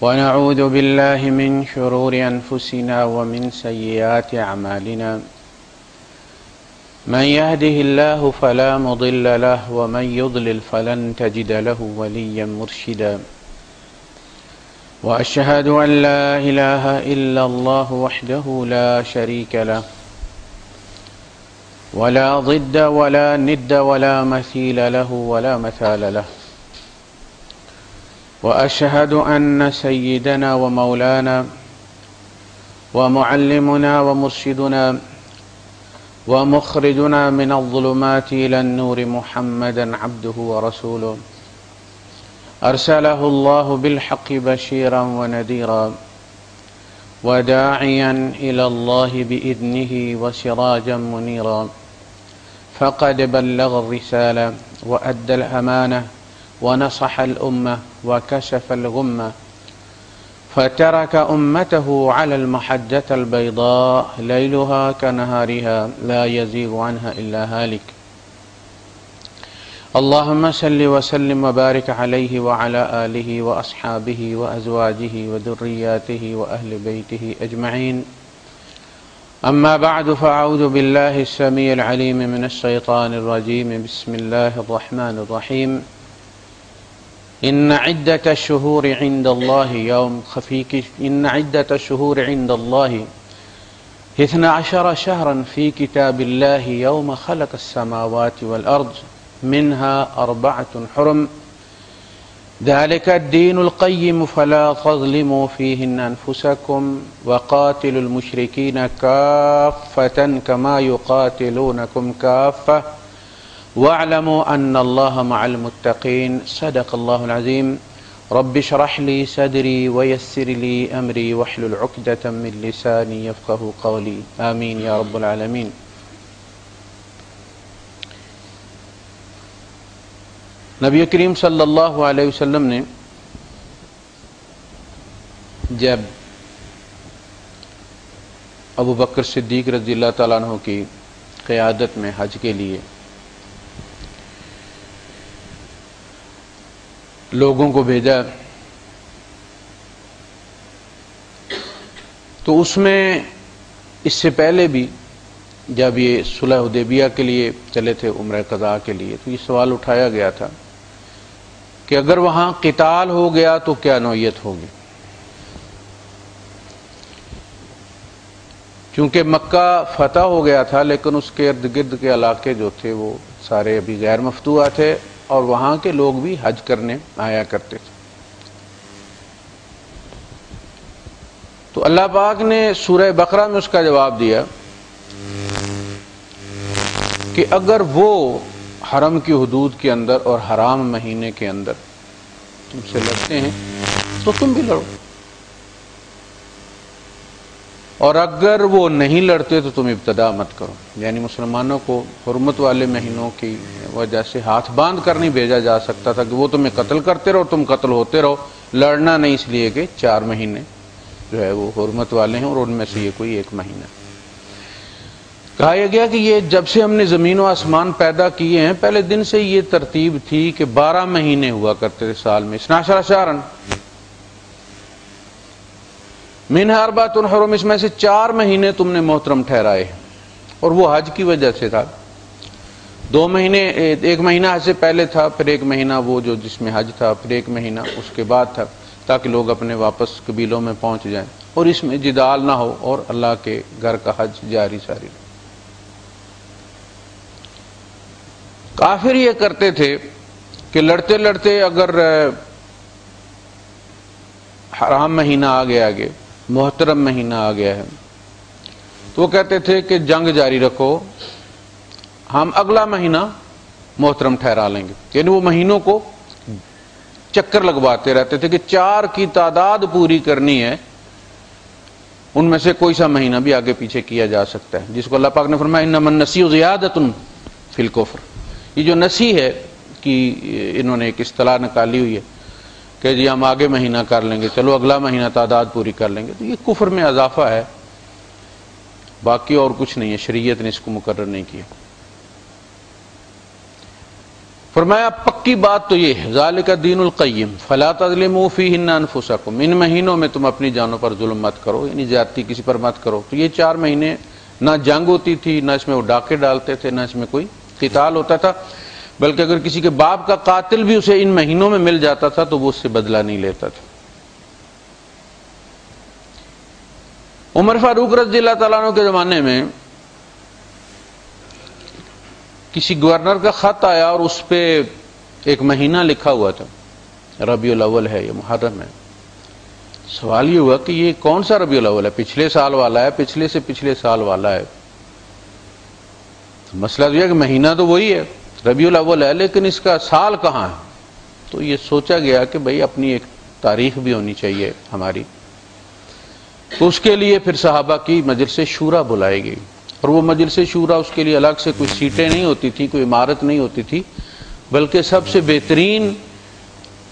ونعوذ بالله من شرور أنفسنا ومن سيئات أعمالنا. من يهده الله فلا مضل له ومن يضلل فلن تجد له وليا مرشدا. وأشهد أن لا إله إلا الله وحده لا شريك له. ولا ضد ولا ند ولا مثيل له ولا مثال له. وأشهد أن سيدنا ومولانا ومعلمنا ومرشدنا ومخرجنا من الظلمات إلى النور محمدا عبده ورسوله. أرسله الله بالحق بشيرا ونذيرا وداعيا إلى الله بإذنه وسراجا منيرا. فقد بلغ الرسالة وأدى الأمانة ونصح الأمة وكشف الغمة فترك أمته على المحجة البيضاء ليلها كنهارها لا يزيغ عنها إلا هالك. اللهم صل وسلم وبارك عليه وعلى آله وأصحابه وأزواجه وذرياته وأهل بيته أجمعين. أما بعد، فأعوذ بالله السميع العليم من الشيطان الرجيم. بسم الله الرحمن الرحيم. إن عدة الشهور عند الله يوم خفيك، إن عدة الشهور عند الله اثنى عشر شهرا في كتاب الله يوم خلق السماوات والأرض، منها أربعة حرم. ذلك الدين القيم، فلا تظلموا فيهن أنفسكم وقاتلوا المشركين كافة كما يقاتلونكم كافة. واعلموا أن الله مع المتقين. صدق الله العظيم. رب اشرح لي صدري ويسر لي أمري واحلل عقدة من لساني يفقه قولي. آمين يا رب العالمين. نبی کریم صلی اللہ علیہ وسلم نے جب ابو بکر صدیق رضی اللہ تعالیٰ عنہ کی قیادت میں حج کے لیے لوگوں کو بھیجا۔ تو اس میں اس سے پہلے بھی جب یہ صلح حدیبیہ کے لیے چلے تھے عمر قضاء کے لیے، تو یہ سوال اٹھایا گیا تھا کہ اگر وہاں قتال ہو گیا تو کیا نوعیت ہوگی؟ کیونکہ مکہ فتح ہو گیا تھا، لیکن اس کے ارد گرد کے علاقے جو تھے وہ سارے ابھی غیر مفتوح تھے۔ اور وہاں کے لوگ بھی حج کرنے آیا کرتے تھے۔ تو اللہ پاک نے سورہ بقرہ میں اس کا جواب دیا کہ اگر وہ حرم کی حدود کے اندر اور حرام مہینے کے اندر تم سے لڑتے ہیں تو تم بھی لڑو۔ اور اگر وہ نہیں لڑتے تو تم ابتدا مت کرو۔ یعنی مسلمانوں کو حرمت والے مہینوں کی وجہ سے ہاتھ باندھ کر نہیں بھیجا جا سکتا تھا کہ وہ تمہیں قتل کرتے رہو، تم قتل ہوتے رہو۔ لڑنا نہیں اس لیے کہ چار مہینے جو ہے وہ حرمت والے ہیں اور ان میں سے یہ کوئی ایک مہینہ۔ کہا یہ گیا کہ یہ جب سے ہم نے زمین و آسمان پیدا کیے ہیں، پہلے دن سے یہ ترتیب تھی کہ بارہ مہینے ہوا کرتے تھے سال میں۔ اسناشرا شارن مین ہر بات حرم اس میں سے چار مہینے تم نے محترم ٹھہرائے اور وہ حج کی وجہ سے تھا۔ دو مہینے، ایک مہینہ حج سے پہلے تھا، پھر ایک مہینہ وہ جو جس میں حج تھا، پھر ایک مہینہ اس کے بعد تھا، تاکہ لوگ اپنے واپس قبیلوں میں پہنچ جائیں اور اس میں جدال نہ ہو اور اللہ کے گھر کا حج جاری ساری۔ کافر یہ کرتے تھے کہ لڑتے لڑتے اگر حرام مہینہ آ گیا آگے محترم مہینہ آ گیا ہے۔ تو وہ کہتے تھے کہ جنگ جاری رکھو، ہم اگلا مہینہ محترم ٹھہرا لیں گے۔ یعنی وہ مہینوں کو چکر لگواتے رہتے تھے کہ چار کی تعداد پوری کرنی ہے، ان میں سے کوئی سا مہینہ بھی آگے پیچھے کیا جا سکتا ہے۔ جس کو اللہ پاک نے فرمایا ان من نسی زیادت فی الکفر یہ جو نسی ہے کہ انہوں نے ایک اصطلاح نکالی ہوئی ہے۔ کہ جی ہم آگے مہینہ کر لیں گے، چلو اگلا مہینہ تعداد پوری کر لیں گے۔ تو یہ کفر میں اضافہ ہے۔ باقی اور کچھ نہیں ہے، شریعت نے اس کو مقرر نہیں کیا۔ فرمایا پکی بات تو یہ ہے ظال کا دین القیم، فلا تظلم فی انفسکم، ان مہینوں میں تم اپنی جانوں پر ظلم مت کرو یعنی زیادتی کسی پر مت کرو۔ تو یہ چار مہینے نہ جنگ ہوتی تھی، نہ اس میں وہ ڈاکے ڈالتے تھے، نہ اس میں کوئی قتال ہوتا تھا۔ بلکہ اگر کسی کے باپ کا قاتل بھی اسے ان مہینوں میں مل جاتا تھا تو وہ اس سے بدلہ نہیں لیتا تھا۔ عمر فاروق رضی اللہ تعالیٰ عنہ کے زمانے میں کسی گورنر کا خط آیا اور اس پہ ایک مہینہ لکھا ہوا تھا، ربیع الاول ہے، یہ محرم ہے۔ سوال یہ ہوا کہ یہ کون سا ربیع الاول ہے؟ پچھلے سال والا ہے، پچھلے سے پچھلے سال والا ہے۔ مسئلہ تو یہ کہ مہینہ تو وہی ہے۔ ربیع الاول ہے، لیکن اس کا سال کہاں ہے؟ تو یہ سوچا گیا کہ بھائی اپنی ایک تاریخ بھی ہونی چاہیے ہماری۔ تو اس کے لیے پھر صحابہ کی مجلس شورا بلائے گئی اور وہ مجلس شورا اس کے لیے الگ سے کوئی سیٹیں نہیں ہوتی تھی کوئی عمارت نہیں ہوتی تھی، بلکہ سب سے بہترین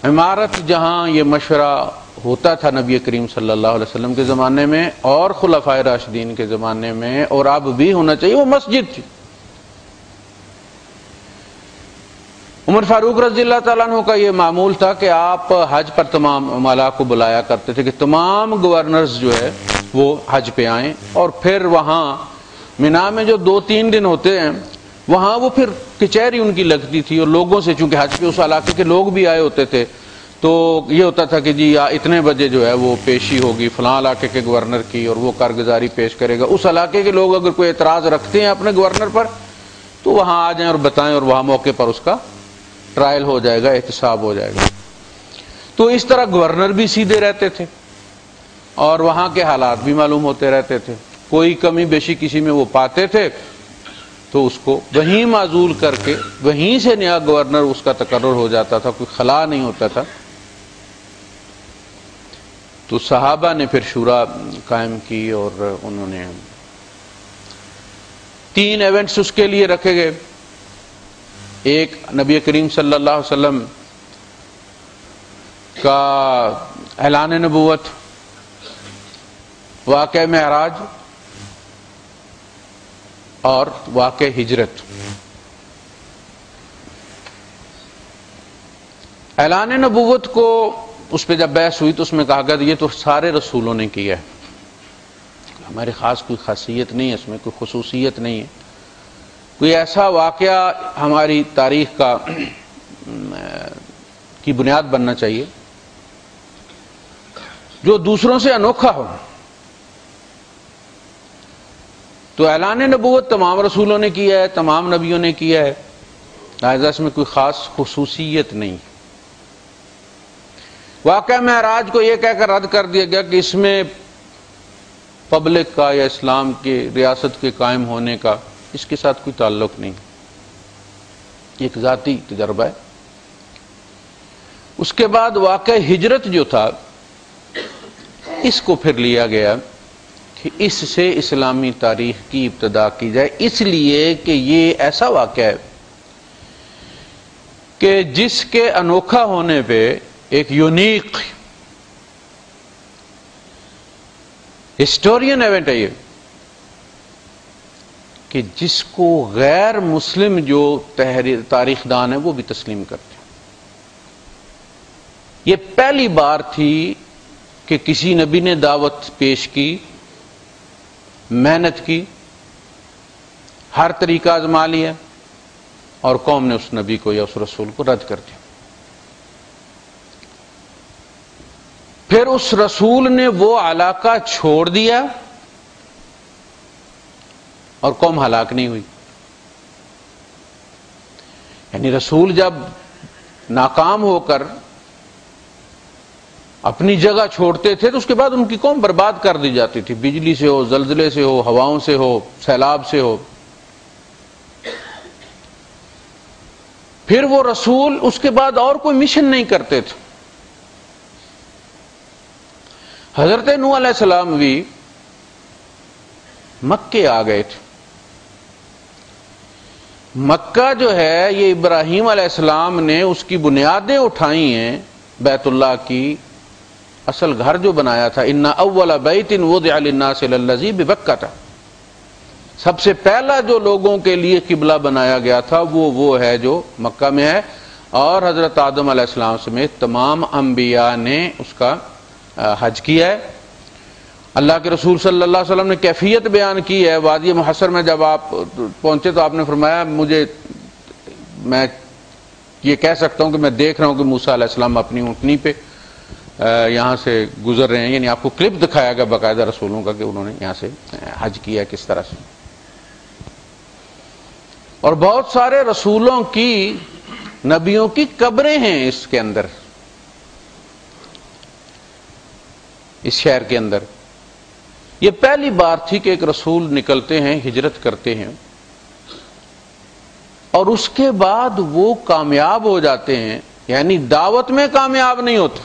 عمارت جہاں یہ مشورہ ہوتا تھا نبی کریم صلی اللہ علیہ وسلم کے زمانے میں اور خلفۂ راشدین کے زمانے میں اور اب بھی ہونا چاہیے، وہ مسجد تھی۔ عمر فاروق رضی اللہ تعالیٰ عنہ کا یہ معمول تھا کہ آپ حج پر تمام مالا کو بلایا کرتے تھے کہ تمام گورنرز جو ہے وہ حج پہ آئیں اور پھر وہاں مینا میں جو دو تین دن ہوتے ہیں، وہاں وہ پھر کچہری ان کی لگتی تھی اور لوگوں سے چونکہ حج پہ اس علاقے کے لوگ بھی آئے ہوتے تھے، تو یہ ہوتا تھا کہ جی اتنے بجے جو ہے وہ پیشی ہوگی فلاں علاقے کے گورنر کی اور وہ کارگزاری پیش کرے گا۔ اس علاقے کے لوگ اگر کوئی اعتراض رکھتے ہیں اپنے گورنر پر، تو وہاں آ جائیں اور بتائیں اور وہاں موقع پر اس کا ٹرائل ہو جائے گا، احتساب ہو جائے گا۔ تو اس طرح گورنر بھی سیدھے رہتے تھے۔ اور وہاں کے حالات بھی معلوم ہوتے رہتے تھے۔ کوئی کمی بیشی کسی میں وہ پاتے تھے۔ تو اس کو وہیں معذول کر کے، وہیں سے نیا گورنر اس کا تقرر ہو جاتا تھا، کوئی خلا نہیں ہوتا تھا۔ تو صحابہ نے پھر شورا قائم کی اور انہوں نے تین ایونٹس اس کے لیے رکھے گئے۔ ایک نبی کریم صلی اللہ علیہ وسلم کا اعلان نبوت واقع معراج اور واقع ہجرت۔ اعلان نبوت کو اس پہ جب بحث ہوئی تو اس میں کہا گیا یہ تو سارے رسولوں نے کیا ہے۔ ہماری خاص کوئی خاصیت نہیں ہے، اس میں کوئی خصوصیت نہیں ہے۔ کوئی ایسا واقعہ ہماری تاریخ کا، کی بنیاد بننا چاہیے جو دوسروں سے انوکھا ہو۔ تو اعلان نبوت تمام رسولوں نے کیا ہے، تمام نبیوں نے کیا ہے۔ لہذا اس میں کوئی خاص خصوصیت نہیں۔ واقعہ میں کو یہ کہہ کر رد کر دیا گیا کہ اس میں پبلک کا یا اسلام کے ریاست کے قائم ہونے کا اس کے ساتھ کوئی تعلق نہیں۔ ایک ذاتی تجربہ ہے۔ اس کے بعد واقع ہجرت جو تھا، اس کو پھر لیا گیا کہ اس سے اسلامی تاریخ کی ابتدا کی جائے۔ اس لیے کہ یہ ایسا واقعہ ہے کہ جس کے انوکھا ہونے پہ ایک یونیک ہسٹورین ایونٹ ہے یہ۔ کہ جس کو غیر مسلم جو تحریر تاریخ دان ہے وہ بھی تسلیم کرتے ہیں۔ یہ پہلی بار تھی کہ کسی نبی نے دعوت پیش کی، محنت کی، ہر طریقہ آزما لیا اور قوم نے اس نبی کو یا اس رسول کو رد کر دیا۔ پھر اس رسول نے وہ علاقہ چھوڑ دیا اور قوم ہلاک نہیں ہوئی۔ یعنی رسول جب ناکام ہو کر اپنی جگہ چھوڑتے تھے تو اس کے بعد ان کی قوم برباد کر دی جاتی تھی۔ بجلی سے ہو، زلزلے سے ہو، ہواؤں سے ہو، سیلاب سے ہو۔ پھر وہ رسول اس کے بعد اور کوئی مشن نہیں کرتے تھے۔ حضرت نو علیہ السلام بھی مکے آ گئے تھے۔ مکہ جو ہے، یہ ابراہیم علیہ السلام نے اس کی بنیادیں اٹھائی ہیں بیت اللہ کی۔ اصل گھر جو بنایا تھا انا اول بیت وہ سے بکا تھا سب سے پہلا جو لوگوں کے لیے قبلہ بنایا گیا تھا، وہ وہ ہے جو مکہ میں ہے۔ اور حضرت آدم علیہ السلام سمیت تمام انبیاء نے اس کا حج کیا ہے۔ اللہ کے رسول صلی اللہ علیہ وسلم نے کیفیت بیان کی ہے وادی محسر میں جب آپ پہنچے تو آپ نے فرمایا، مجھے میں یہ کہہ سکتا ہوں کہ میں دیکھ رہا ہوں کہ موسا علیہ السلام اپنی اونٹنی پہ یہاں سے گزر رہے ہیں۔ یعنی آپ کو کلپ دکھایا گیا باقاعدہ رسولوں کا کہ انہوں نے یہاں سے حج کیا کس طرح سے۔ اور بہت سارے رسولوں کی نبیوں کی قبریں ہیں اس کے اندر، اس شہر کے اندر۔ یہ پہلی بار تھی کہ ایک رسول نکلتے ہیں، ہجرت کرتے ہیں۔ اور اس کے بعد وہ کامیاب ہو جاتے ہیں یعنی دعوت میں کامیاب نہیں ہوتا۔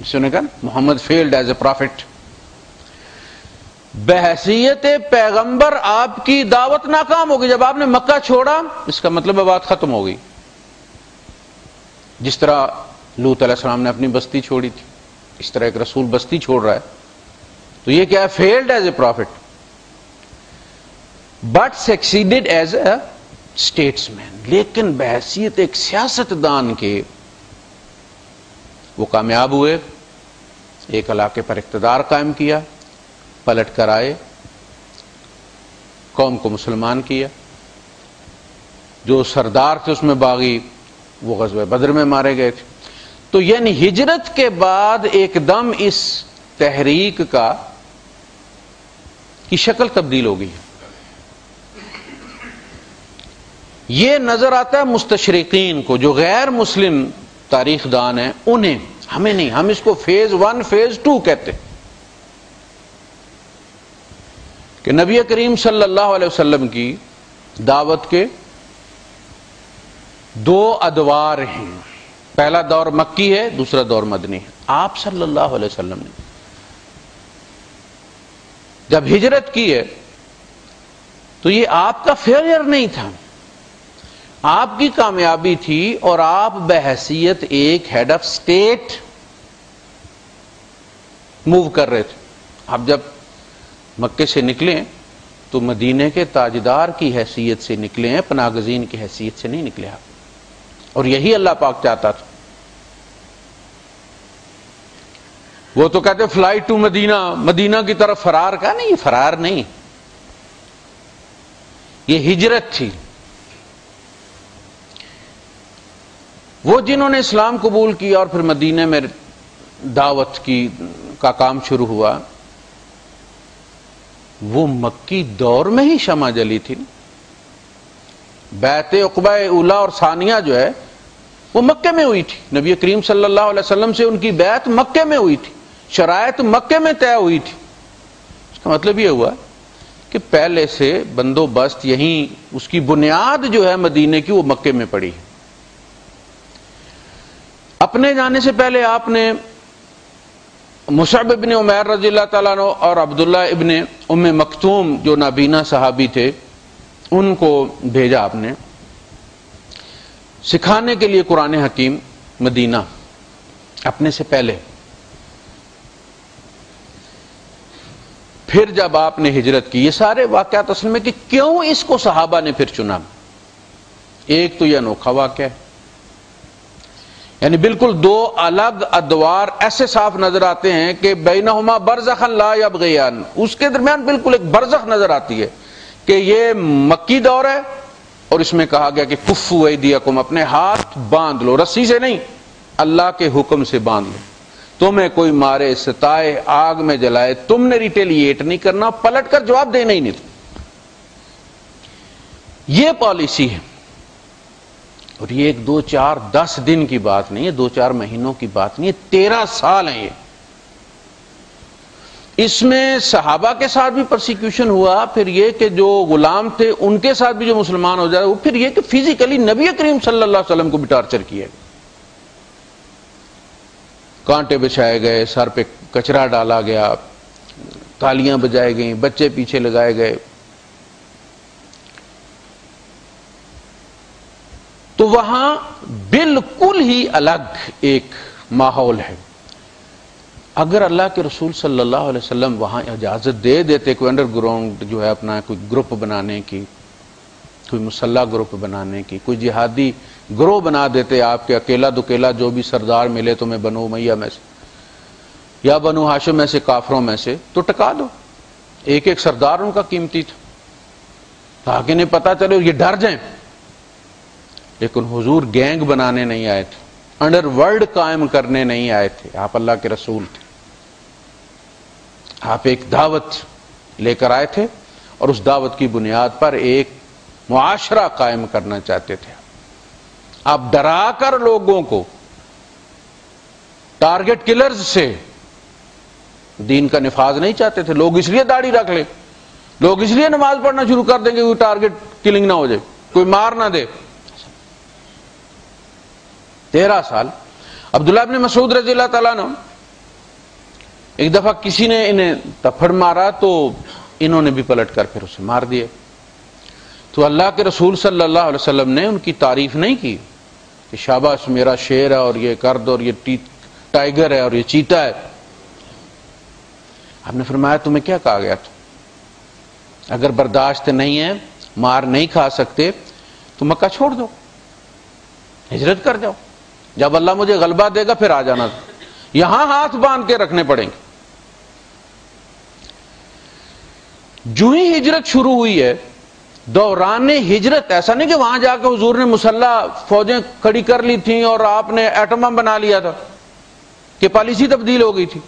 جس نے کہا Muhammad failed as a prophet. بحثیت پیغمبر آپ کی دعوت ناکام ہوگی۔ جب آپ نے مکہ چھوڑا، اس کا مطلب بات ختم ہو گئی جس طرح لوت علیہ السلام نے اپنی بستی چھوڑی تھی، اس طرح ایک رسول بستی چھوڑ رہا ہے۔ تو یہ کیا ہے؟ Failed as a prophet but succeeded as a statesman لیکن بحثیت ایک سیاست دان کے وہ کامیاب ہوئے، ایک علاقے پر اقتدار قائم کیا، پلٹ کر آئے، قوم کو مسلمان کیا۔ جو سردار تھے اس میں باغی، وہ غزوہ بدر میں مارے گئے تھے۔ تو یعنی ہجرت کے بعد ایک دم اس تحریک کا کی شکل تبدیل ہو گئی یہ نظر آتا ہے مستشرقین کو جو غیر مسلم تاریخ دان ہیں، انہیں، ہمیں نہیں، ہم اس کو فیز ون، فیز ٹو کہتے کہ نبی کریم صلی اللہ علیہ وسلم کی دعوت کے دو ادوار ہیں۔ پہلا دور مکی ہے، دوسرا دور مدنی ہے۔ آپ صلی اللہ علیہ وسلم نے جب ہجرت کی ہے، تو یہ آپ کا فیلئر نہیں تھا۔ آپ کی کامیابی تھی اور آپ بحثیت ایک ہیڈ آف اسٹیٹ موو کر رہے تھے۔ آپ جب مکے سے نکلے، تو مدینے کے تاجدار کی حیثیت سے نکلے ہیں پناگزین کی حیثیت سے نہیں نکلے آپ۔ اور یہی اللہ پاک چاہتا تھا۔ وہ تو کہتے فلائٹ ٹو مدینہ مدینہ کی طرف فرار کا نہیں، فرار نہیں۔ یہ ہجرت تھی۔ وہ جنہوں نے اسلام قبول کیا اور پھر مدینہ میں دعوت کی، کا کام شروع ہوا، وہ مکی دور میں ہی شمع جلی تھی۔ بیت اقبا اولا اور ثانیہ جو ہے، وہ مکے میں ہوئی تھی۔ نبی کریم صلی اللہ علیہ وسلم سے ان کی بیعت مکے میں ہوئی تھی۔ شرائط مکے میں طے ہوئی تھی۔ اس کا مطلب یہ ہوا کہ پہلے سے بندوبست یہیں اس کی بنیاد جو ہے مدینے کی وہ مکے میں پڑی۔ اپنے جانے سے پہلے آپ نے مصعب ابن عمیر رضی اللہ تعالیٰ عنہ اور عبداللہ ابن ام مکتوم جو نابینا صحابی تھے، ان کو بھیجا آپ نے۔ سکھانے کے لیے قرآن حکیم مدینہ اپنے سے پہلے۔ پھر جب آپ نے ہجرت کی، یہ سارے واقعات اصل میں کہ کیوں اس کو صحابہ نے پھر چنا؟ ایک تو یہ انوکھا واقعہ ہے۔ یعنی بالکل دو الگ ادوار ایسے صاف نظر آتے ہیں کہ بینہما برزخ لا یبغیان۔ اس کے درمیان بالکل ایک برزخ نظر آتی ہے کہ یہ مکی دور ہے اور اس میں کہا گیا کہ کفو ایدیکم، اپنے ہاتھ باندھ لو، رسی سے نہیں، اللہ کے حکم سے باندھ لو۔ تمہیں کوئی مارے ستائے، آگ میں جلائے، تم نے ریٹیلیٹ نہیں کرنا، پلٹ کر جواب دینا ہی نہیں۔ یہ پالیسی ہے۔ اور یہ ایک دو چار دس دن کی بات نہیں ہے، دو چار مہینوں کی بات نہیں ہے، تیرہ سال ہیں یہ۔ اس میں صحابہ کے ساتھ بھی پرسیکیوشن ہوا، پھر یہ کہ جو غلام تھے، ان کے ساتھ بھی جو مسلمان ہو جائے، وہ پھر یہ کہ فزیکلی نبی کریم صلی اللہ علیہ وسلم کو بھی ٹارچر کیا گیا کانٹے بچھائے گئے، سر پہ کچرا ڈالا گیا، تالیاں بجائے گئیں، بچے پیچھے لگائے گئے۔ تو وہاں بالکل ہی الگ ایک ماحول ہے۔ اگر اللہ کے رسول صلی اللہ علیہ وسلم وہاں اجازت دے دیتے کوئی انڈر گراؤنڈ جو ہے اپنا کوئی گروپ بنانے کی، کوئی مسلح گروپ بنانے کی، کوئی جہادی گروہ بنا دیتے آپ کے اکیلا دکیلا جو بھی سردار ملے تمہیں بنو میاں میں سے، یا بنو ہاشم میں سے، کافروں میں سے، تو ٹکا دو۔ ایک ایک سردار ان کا قیمتی تھا۔ تاکہ انہیں پتا چلے، یہ ڈر جائیں۔ لیکن حضور گینگ بنانے نہیں آئے تھے۔ انڈر ورلڈ قائم کرنے نہیں آئے تھے۔ آپ اللہ کے رسول تھے۔ آپ ایک دعوت لے کر آئے تھے اور اس دعوت کی بنیاد پر ایک معاشرہ قائم کرنا چاہتے تھے۔ آپ ڈرا کر لوگوں کو ٹارگٹ کلرز سے دین کا نفاذ نہیں چاہتے تھے۔ لوگ اس لیے داڑھی رکھ لیں۔ لوگ اس لیے نماز پڑھنا شروع کر دیں گے کوئی ٹارگٹ کلنگ نہ ہو جائے، کوئی مار نہ دے۔ تیرہ سال عبداللہ ابن مسعود رضی اللہ تعالیٰ نے ایک دفعہ کسی نے انہیں تفڑ مارا تو انہوں نے بھی پلٹ کر پھر اسے مار دیے۔ تو اللہ کے رسول صلی اللہ علیہ وسلم نے ان کی تعریف نہیں کی۔ کہ شاباش میرا شیر ہے اور یہ کرد اور یہ ٹائیگر ہے اور یہ چیتا ہے۔ آپ نے فرمایا، تمہیں کیا کہا گیا تھا؟ اگر برداشت نہیں ہے، مار نہیں کھا سکتے، تو مکہ چھوڑ دو۔ ہجرت کر جاؤ۔ جب اللہ مجھے غلبہ دے گا، پھر آ جانا۔ یہاں ہاتھ باندھ کے رکھنے پڑیں گے۔ جو ہی ہجرت شروع ہوئی ہے دوران ہجرت، ایسا نہیں کہ وہاں جا کے حضور نے مسلح فوجیں کھڑی کر لی تھیں اور آپ نے ایٹم بنا لیا تھا کہ پالیسی تبدیل ہو گئی تھی۔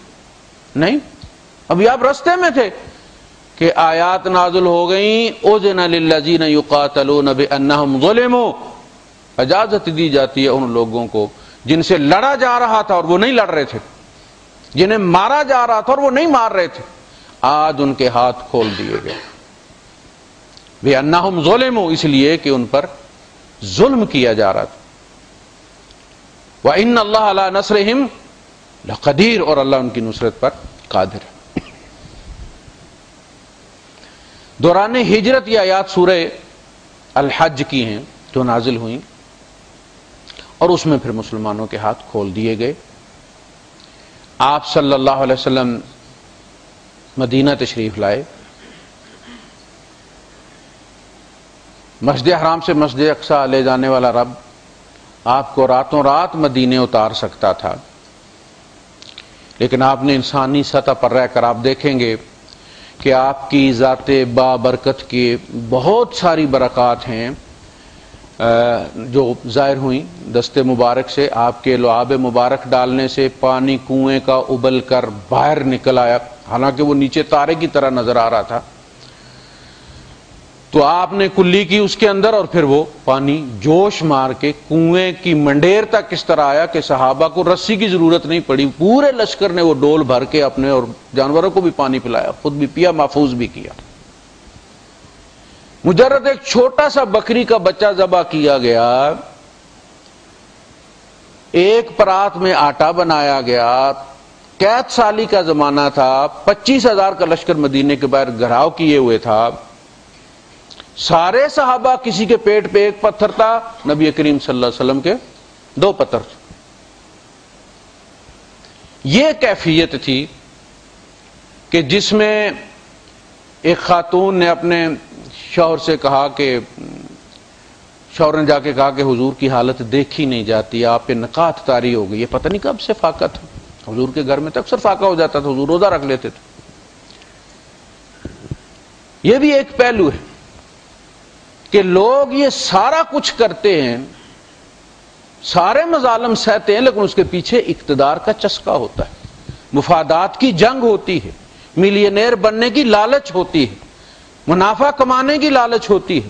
نہیں، ابھی آپ رستے میں تھے کہ آیات نازل ہو گئیں او للذین یقاتلون بانہم ظلموا۔ اجازت دی جاتی ہے ان لوگوں کو جن سے لڑا جا رہا تھا اور وہ نہیں لڑ رہے تھے۔ جنہیں مارا جا رہا تھا اور وہ نہیں مار رہے تھے۔ آج ان کے ہاتھ کھول دیے گئے۔ بے انہم ظلم اس لیے کہ ان پر ظلم کیا جا رہا تھا۔ وہ ان اللہ علیہ نسر قدیر اور اللہ ان کی نصرت پر قادر دوران ہجرت یا آیات سورہ الحج کی ہیں، جو نازل ہوئیں، اور اس میں پھر مسلمانوں کے ہاتھ کھول دیے گئے۔ آپ صلی اللہ علیہ وسلم مدینہ تشریف لائے۔ مسجد حرام سے مسجد اقسا لے جانے والا رب آپ کو راتوں رات مدینے اتار سکتا تھا۔ لیکن آپ نے انسانی سطح پر رہ کر آپ دیکھیں گے کہ آپ کی ذات با برکت کی بہت ساری برکات ہیں جو ظاہر ہوئیں۔ دست مبارک سے آپ کے لعاب مبارک ڈالنے سے پانی کنویں کا ابل کر باہر نکل آیا۔ حالانکہ وہ نیچے تارے کی طرح نظر آ رہا تھا۔ تو آپ نے کلی کی اس کے اندر اور پھر وہ پانی جوش مار کے کنویں کی منڈیر تک کس طرح آیا کہ صحابہ کو رسی کی ضرورت نہیں پڑی، پورے لشکر نے وہ ڈول بھر کے اپنے اور جانوروں کو بھی پانی پلایا، خود بھی پیا، محفوظ بھی کیا۔ مجرد ایک چھوٹا سا بکری کا بچہ ذبح کیا گیا۔ ایک پرات میں آٹا بنایا گیا۔ قید سالی کا زمانہ تھا۔ پچیس ہزار کا لشکر مدینے کے باہر گھراؤ کیے ہوئے تھا۔ سارے صحابہ کسی کے پیٹ پہ ایک پتھر تھا، نبی کریم صلی اللہ علیہ وسلم کے دو پتھر تھے۔ یہ کیفیت تھی کہ جس میں ایک خاتون نے اپنے شوہر سے کہا کہ، شوہر نے جا کے کہا کہ حضور کی حالت دیکھی نہیں جاتی، آپ پہ نکات تاری ہو گئی۔ یہ پتہ نہیں کب سے فاقت ہے حضور کے گھر میں تو اکثر فاقہ ہو جاتا تھا، حضور روزہ رکھ لیتے تھے۔ یہ بھی ایک پہلو ہے۔ کہ لوگ یہ سارا کچھ کرتے ہیں، سارے مظالم سہتے ہیں، لیکن اس کے پیچھے اقتدار کا چسکا ہوتا ہے۔ مفادات کی جنگ ہوتی ہے، ملینئر بننے کی لالچ ہوتی ہے، منافع کمانے کی لالچ ہوتی ہے۔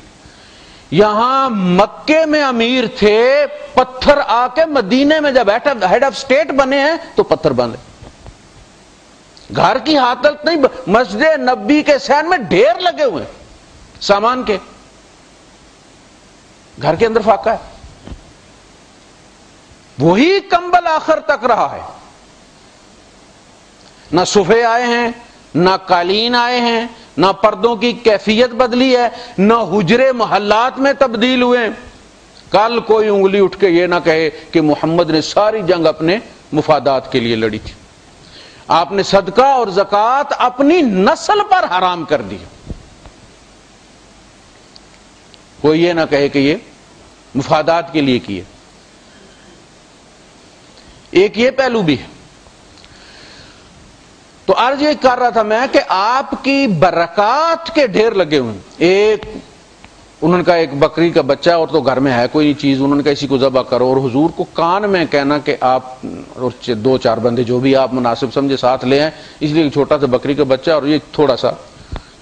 یہاں مکے میں امیر تھے، پتھر آ کے مدینے میں جب ہیڈ آف اسٹیٹ بنے ہیں، تو پتھر باندھے گھر کی حالت نہیں، مسجد نبی کے سین میں ڈھیر لگے ہوئے سامان کے۔ گھر کے اندر فاقہ ہے۔ وہی کمبل آخر تک رہا ہے۔ نہ صفے آئے ہیں، نہ قالین آئے ہیں، نہ پردوں کی کیفیت بدلی ہے، نہ حجرے محلات میں تبدیل ہوئے کل کوئی انگلی اٹھ کے یہ نہ کہے کہ محمد نے ساری جنگ اپنے مفادات کے لیے لڑی تھی۔ آپ نے صدقہ اور زکات اپنی نسل پر حرام کر دی۔ کوئی یہ نہ کہے کہ یہ مفادات کے لیے کیے۔ ایک یہ پہلو بھی ہے۔ تو عرض یہ کر رہا تھا میں کہ آپ کی برکات کے ڈھیر لگے ہوئے ایک انہوں کا ایک بکری کا بچہ اور تو گھر میں ہے کوئی چیز، انہوں نے کسی کو ذبح کرو اور حضور کو کان میں کہنا کہ آپ دو چار بندے جو بھی آپ مناسب سمجھے ساتھ لے آئیں۔ اس لیے چھوٹا سا بکری کا بچہ اور یہ تھوڑا سا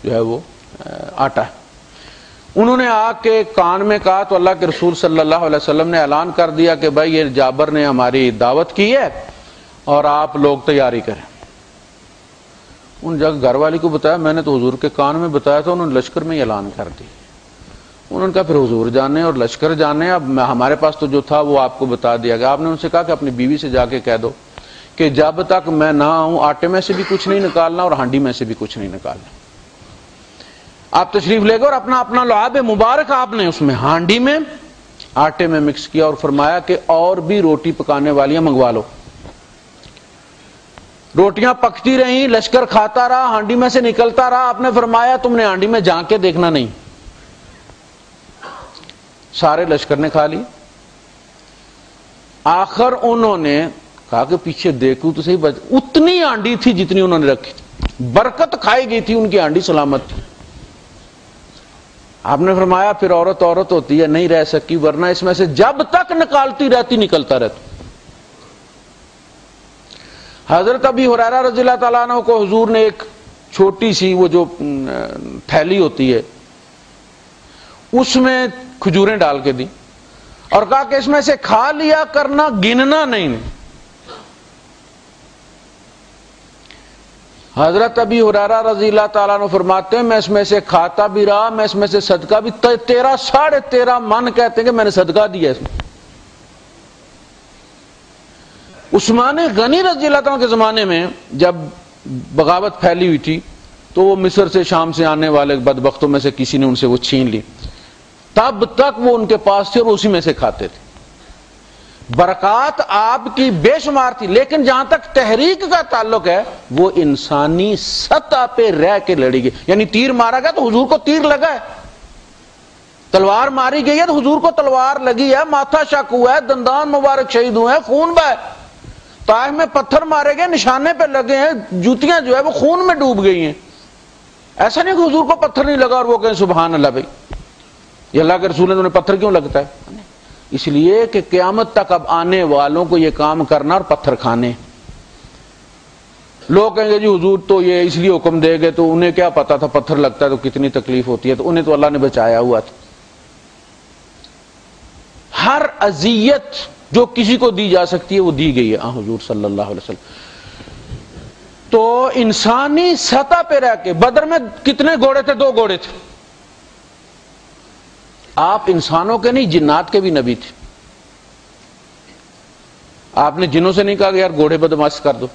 جو ہے وہ آٹا ہے۔ انہوں نے آ کے کان میں کہا تو اللہ کے رسول صلی اللہ علیہ وسلم نے اعلان کر دیا کہ بھائی یہ جابر نے ہماری دعوت کی ہے اور آپ لوگ تیاری کریں۔ ان جگہ گھر والی کو بتایا، میں نے تو حضور کے کان میں بتایا تھا، انہوں نے لشکر میں اعلان کر دی۔ انہوں نے کہا، پھر حضور جانے اور لشکر جانے، اب ہمارے پاس تو جو تھا وہ آپ کو بتا دیا گیا۔ آپ نے ان سے کہا کہ اپنی بیوی سے جا کے کہہ دو کہ جب تک میں نہ آؤں، آٹے میں سے بھی کچھ نہیں نکالنا اور ہانڈی میں سے بھی کچھ نہیں نکالنا۔ آپ تشریف لے گئے اور اپنا اپنا لعاب مبارک آپ نے اس میں ہانڈی میں، آٹے میں مکس کیا اور فرمایا کہ اور بھی روٹی پکانے والیاں منگوا لو۔ روٹیاں پکتی رہیں، لشکر کھاتا رہا، ہانڈی میں سے نکلتا رہا۔ آپ نے فرمایا، تم نے ہانڈی میں جا کے دیکھنا نہیں۔ سارے لشکر نے کھا لی۔ آخر انہوں نے کہا کہ پیچھے دیکھوں تو صحیح بچ اتنی آنڈی تھی جتنی انہوں نے رکھی۔ برکت کھائی گئی تھی، ان کی آنڈی سلامت تھی۔ آپ نے فرمایا پھر عورت عورت ہوتی ہے، نہیں رہ سکی، ورنہ اس میں سے جب تک نکالتی رہتی، نکلتا رہتا۔ حضرت ابھی حرارہ رضی اللہ تعالیٰ عنہ کو حضور نے ایک چھوٹی سی وہ جو تھیلی ہوتی ہے، اس میں کھجوریں ڈال کے دی اور کہا کہ اس میں سے کھا لیا کرنا، گننا نہیں۔ حضرت ابھی حرارہ رضی اللہ تعالیٰ نے فرماتے ہیں، میں اس میں سے کھاتا بھی رہا، میں اس میں سے صدقہ بھی تیرہ ساڑھے تیرہ من کہتے ہیں کہ میں نے صدقہ دیا اس میں۔ عثمان غنی رضی اللہ تعالیٰ کے زمانے میں جب بغاوت پھیلی ہوئی تھی، تو وہ مصر سے شام سے آنے والے بدبختوں میں سے کسی نے ان سے وہ چھین لی۔ تب تک وہ ان کے پاس تھے اور اسی میں سے کھاتے تھے۔ برکات آپ کی بے شمار تھی، لیکن جہاں تک تحریک کا تعلق ہے، وہ انسانی سطح پہ رہ کے لڑی گئی۔ یعنی تیر مارا گیا تو حضور کو تیر لگا ہے۔ تلوار ماری گئی ہے تو حضور کو تلوار لگی ہے۔ ماتھا شک ہوا ہے، دندان مبارک شہید ہوئے ہیں، خون بہ تاہ میں پتھر مارے گئے، نشانے پہ لگے ہیں، جوتیاں جو ہے وہ خون میں ڈوب گئی ہیں۔ ایسا نہیں کہ حضور کو پتھر نہیں لگا اور وہ کہیں سبحان اللہ بھائی۔ یہ اللہ کے رسول نے پتھر کیوں لگتا ہے؟ اس لیے کہ قیامت تک اب آنے والوں کو یہ کام کرنا اور پتھر کھانے۔ لوگ کہیں گے جی حضور تو یہ اس لیے حکم دے گے تو انہیں کیا پتا تھا پتھر لگتا ہے تو کتنی تکلیف ہوتی ہے؟ تو انہیں تو اللہ نے بچایا ہوا تھا۔ ہر اذیت جو کسی کو دی جا سکتی ہے وہ دی گئی ہے۔ حضور صلی اللہ علیہ وسلم۔ تو انسانی سطح پہ رہ کے بدر میں کتنے گھوڑے تھے؟ دو گھوڑے تھے۔ آپ انسانوں کے نہیں، جنات کے بھی نبی تھے۔ آپ نے جنوں سے نہیں کہا کہ یار گھوڑے بدماش کر دو۔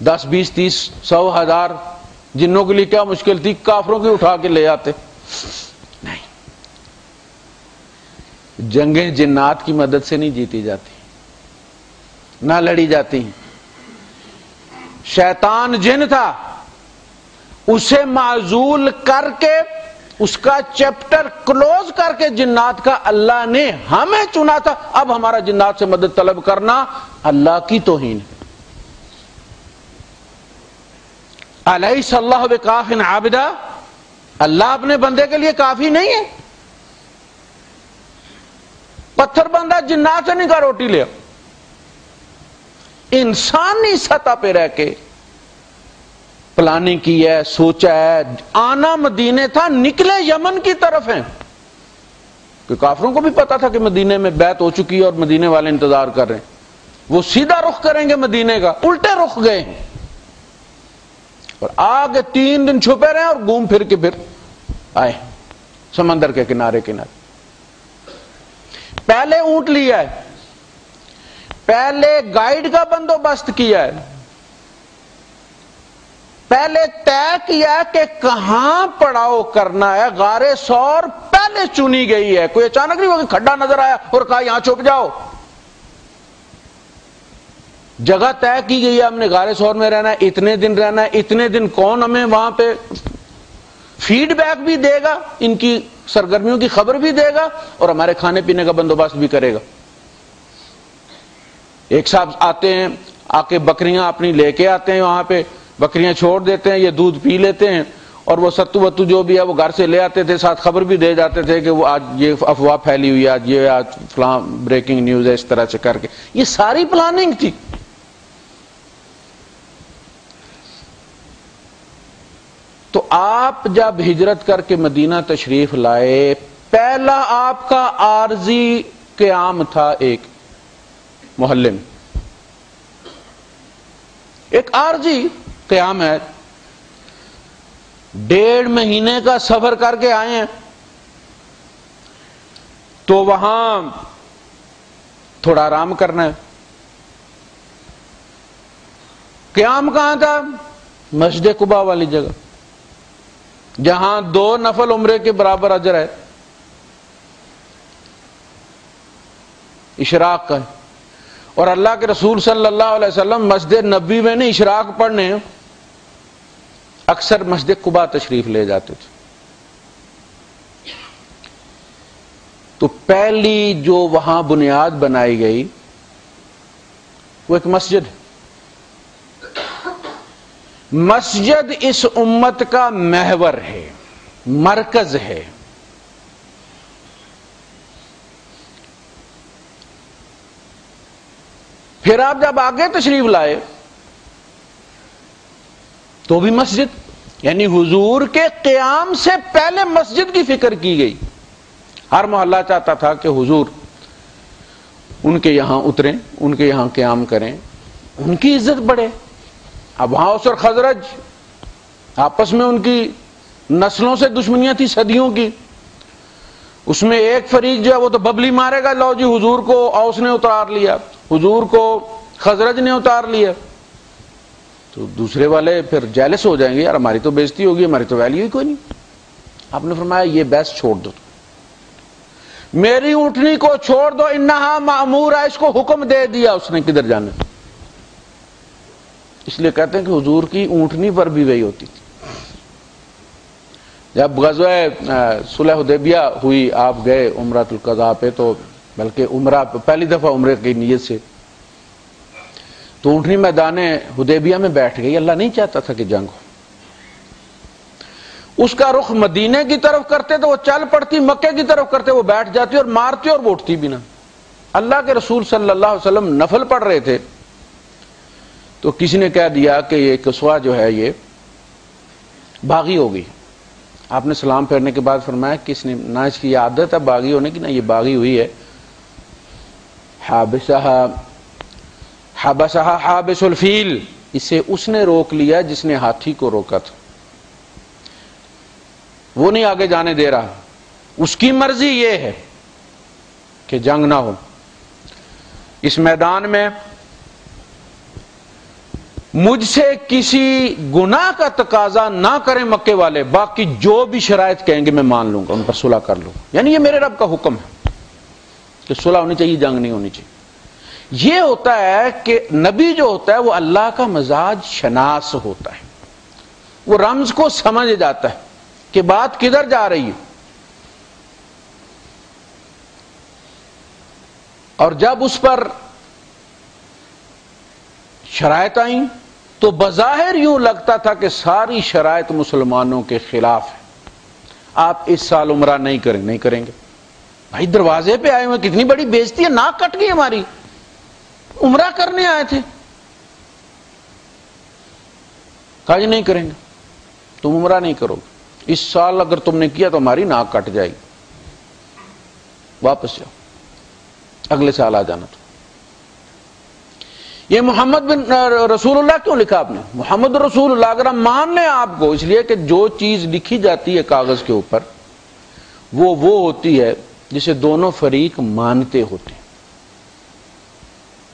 دس، بیس، تیس، سو، ہزار جنوں کے لیے کیا مشکل تھی؟ کافروں کی اٹھا کے لے آتے۔ نہیں۔ جنگیں جنات کی مدد سے نہیں جیتی جاتی۔ نہ لڑی جاتی۔ شیطان جن تھا، اسے معذول کر کے اس کا چیپٹر کلوز کر کے جنات کا اللہ نے ہمیں چنا تھا، اب ہمارا جنات سے مدد طلب کرنا اللہ کی توہین علیہ صلی کافن عابدہ، اللہ اپنے بندے کے لیے کافی نہیں ہے۔ پتھر بندہ جنات سے نہیں کا روٹی لیا انسانی سطح پہ رہ کے پلاننگ کی ہے، سوچا ہے۔ آنا مدینے تھا، نکلے یمن کی طرف ہیں۔ کہ کافروں کو بھی پتا تھا کہ مدینے میں بیت ہو چکی ہے اور مدینے والے انتظار کر رہے ہیں۔ وہ سیدھا رخ کریں گے مدینے کا، الٹے رخ گئے ہیں۔ اور آگے تین دن چھپے رہے اور گھوم پھر کے پھر آئے سمندر کے کنارے کنارے۔ پہلے اونٹ لیا ہے۔ پہلے گائیڈ کا بندوبست کیا ہے۔ پہلے طے کیا کہ کہاں پڑاؤ کرنا ہے؟ غارے سور پہلے چنی گئی ہے۔ کوئی اچانک نہیں ہوگی کھڈا نظر آیا اور کہا یہاں چھپ جاؤ۔ جگہ طے کی گئی ہے، ہم نے غارے سور میں رہنا ہے، اتنے دن رہنا ہے، اتنے دن کون ہمیں وہاں پہ فیڈ بیک بھی دے گا، ان کی سرگرمیوں کی خبر بھی دے گا اور ہمارے کھانے پینے کا بندوبست بھی کرے گا۔ ایک صاحب آتے ہیں، آ کے بکریاں اپنی لے کے آتے ہیں وہاں پہ۔ بکریاں چھوڑ دیتے ہیں، یہ دودھ پی لیتے ہیں، اور وہ ستو وتو جو بھی ہے، وہ گھر سے لے آتے تھے، ساتھ خبر بھی دے جاتے تھے کہ وہ آج یہ افواہ پھیلی ہوئی آج یہ آج فلاں بریکنگ نیوز ہے، اس طرح سے کر کے۔ یہ ساری پلاننگ تھی۔ تو آپ جب ہجرت کر کے مدینہ تشریف لائے، پہلا آپ کا عارضی قیام تھا ایک محلے میں ایک عارضی۔ قیام ہے ڈیڑھ مہینے کا سفر کر کے آئے ہیں۔ تو وہاں تھوڑا آرام کرنا ہے۔ قیام کہاں تھا؟ مسجد کبا والی جگہ۔ جہاں دو نفل عمرے کے برابر اجر ہے۔ اشراق کا ہے۔ اور اللہ کے رسول صلی اللہ علیہ وسلم مسجد نبی میں نے اشراق پڑھنے اکثر مسجد قبا تشریف لے جاتے تھے۔ تو پہلی جو وہاں بنیاد بنائی گئی، وہ ایک مسجد مسجد اس امت کا محور ہے، مرکز ہے۔ پھر آپ جب آگے تشریف لائے تو بھی مسجد یعنی حضور کے قیام سے پہلے مسجد کی فکر کی گئی۔ ہر محلہ چاہتا تھا کہ حضور ان کے یہاں اتریں، ان کے یہاں قیام کریں۔ ان کی عزت بڑھے۔ اب وہاں اور خزرج، آپس میں ان کی نسلوں سے دشمنیاں تھی صدیوں کی۔ اس میں ایک فریق جو ہے، وہ تو ببلی مارے گا، لو جی حضور کو اوس نے اتار لیا۔ حضور کو خزرج نے اتار لیا۔ تو دوسرے والے پھر جیلس ہو جائیں گے، یار ہماری تو بےزتی ہوگی، ہماری تو ویلیو ہی کوئی نہیں۔ آپ نے فرمایا یہ بیس چھوڑ دو۔ میری اونٹنی کو چھوڑ دو، انہا معمور ہے، اس کو حکم دے دیا اس نے کدھر جانے اس لیے کہتے ہیں کہ حضور کی اونٹنی پر بھی وہی ہوتی تھی۔ جب غزوہ صلح حدیبیہ ہوئی، آپ گئے عمرہ القضاء پہ، تو بلکہ عمرہ، پہلی دفعہ عمرے کی نیت سے۔ تو اونٹنی میدان ہدیبیا میں بیٹھ گئی۔ اللہ نہیں چاہتا تھا کہ جنگ ہو۔ اس کا رخ مدینے کی طرف کرتے تو وہ چل پڑتی مکے کی طرف کرتے، وہ بیٹھ جاتی اور مارتی اور ووٹتی بھی نہ۔ اللہ کے رسول صلی اللہ علیہ وسلم نفل پڑھ رہے تھے۔ تو کسی نے کہہ دیا کہ یہ کسوا جو ہے، یہ باغی ہوگی آپ نے سلام پھیرنے کے بعد فرمایا، کس نے، نہ اس کی عادت ہے باغی ہونے کی، نہ یہ باغی ہوئی ہے۔ حابس الفیل۔ اسے اس نے روک لیا جس نے ہاتھی کو روکا تھا۔ وہ نہیں آگے جانے دے رہا۔ اس کی مرضی یہ ہے کہ جنگ نہ ہو۔ اس میدان میں مجھ سے کسی گناہ کا تقاضا نہ کریں مکے والے۔ باقی جو بھی شرائط کہیں گے میں مان لوں گا، ان پر صلح کر لوں یعنی یہ میرے رب کا حکم ہے کہ صلح ہونی چاہیے، جنگ نہیں ہونی چاہیے۔ یہ ہوتا ہے کہ نبی جو ہوتا ہے وہ اللہ کا مزاج شناس ہوتا ہے۔ وہ رمز کو سمجھ جاتا ہے کہ بات کدھر جا رہی ہے۔ اور جب اس پر شرائط آئیں تو بظاہر یوں لگتا تھا کہ ساری شرائط مسلمانوں کے خلاف ہے۔ آپ اس سال عمرہ نہیں کریں نہیں کریں گے۔ بھائی دروازے پہ آئے ہوئے، کتنی بڑی بیزتی ہے، ناک کٹ گئی ہماری۔ عمرہ کرنے آئے تھے۔ کہا جی نہیں کریں گے۔ تم عمرہ نہیں کرو اس سال اگر تم نے کیا تو ہماری ناک کٹ جائے گی۔ واپس جاؤ۔ اگلے سال آ جانا تو یہ محمد بن، رسول اللہ کیوں لکھا آپ نے؟ محمد رسول اللہ اگر ہم مان لیں آپ کو، اس لیے کہ جو چیز لکھی جاتی ہے کاغذ کے اوپر، وہ وہ ہوتی ہے جسے دونوں فریق مانتے ہوتے ہیں۔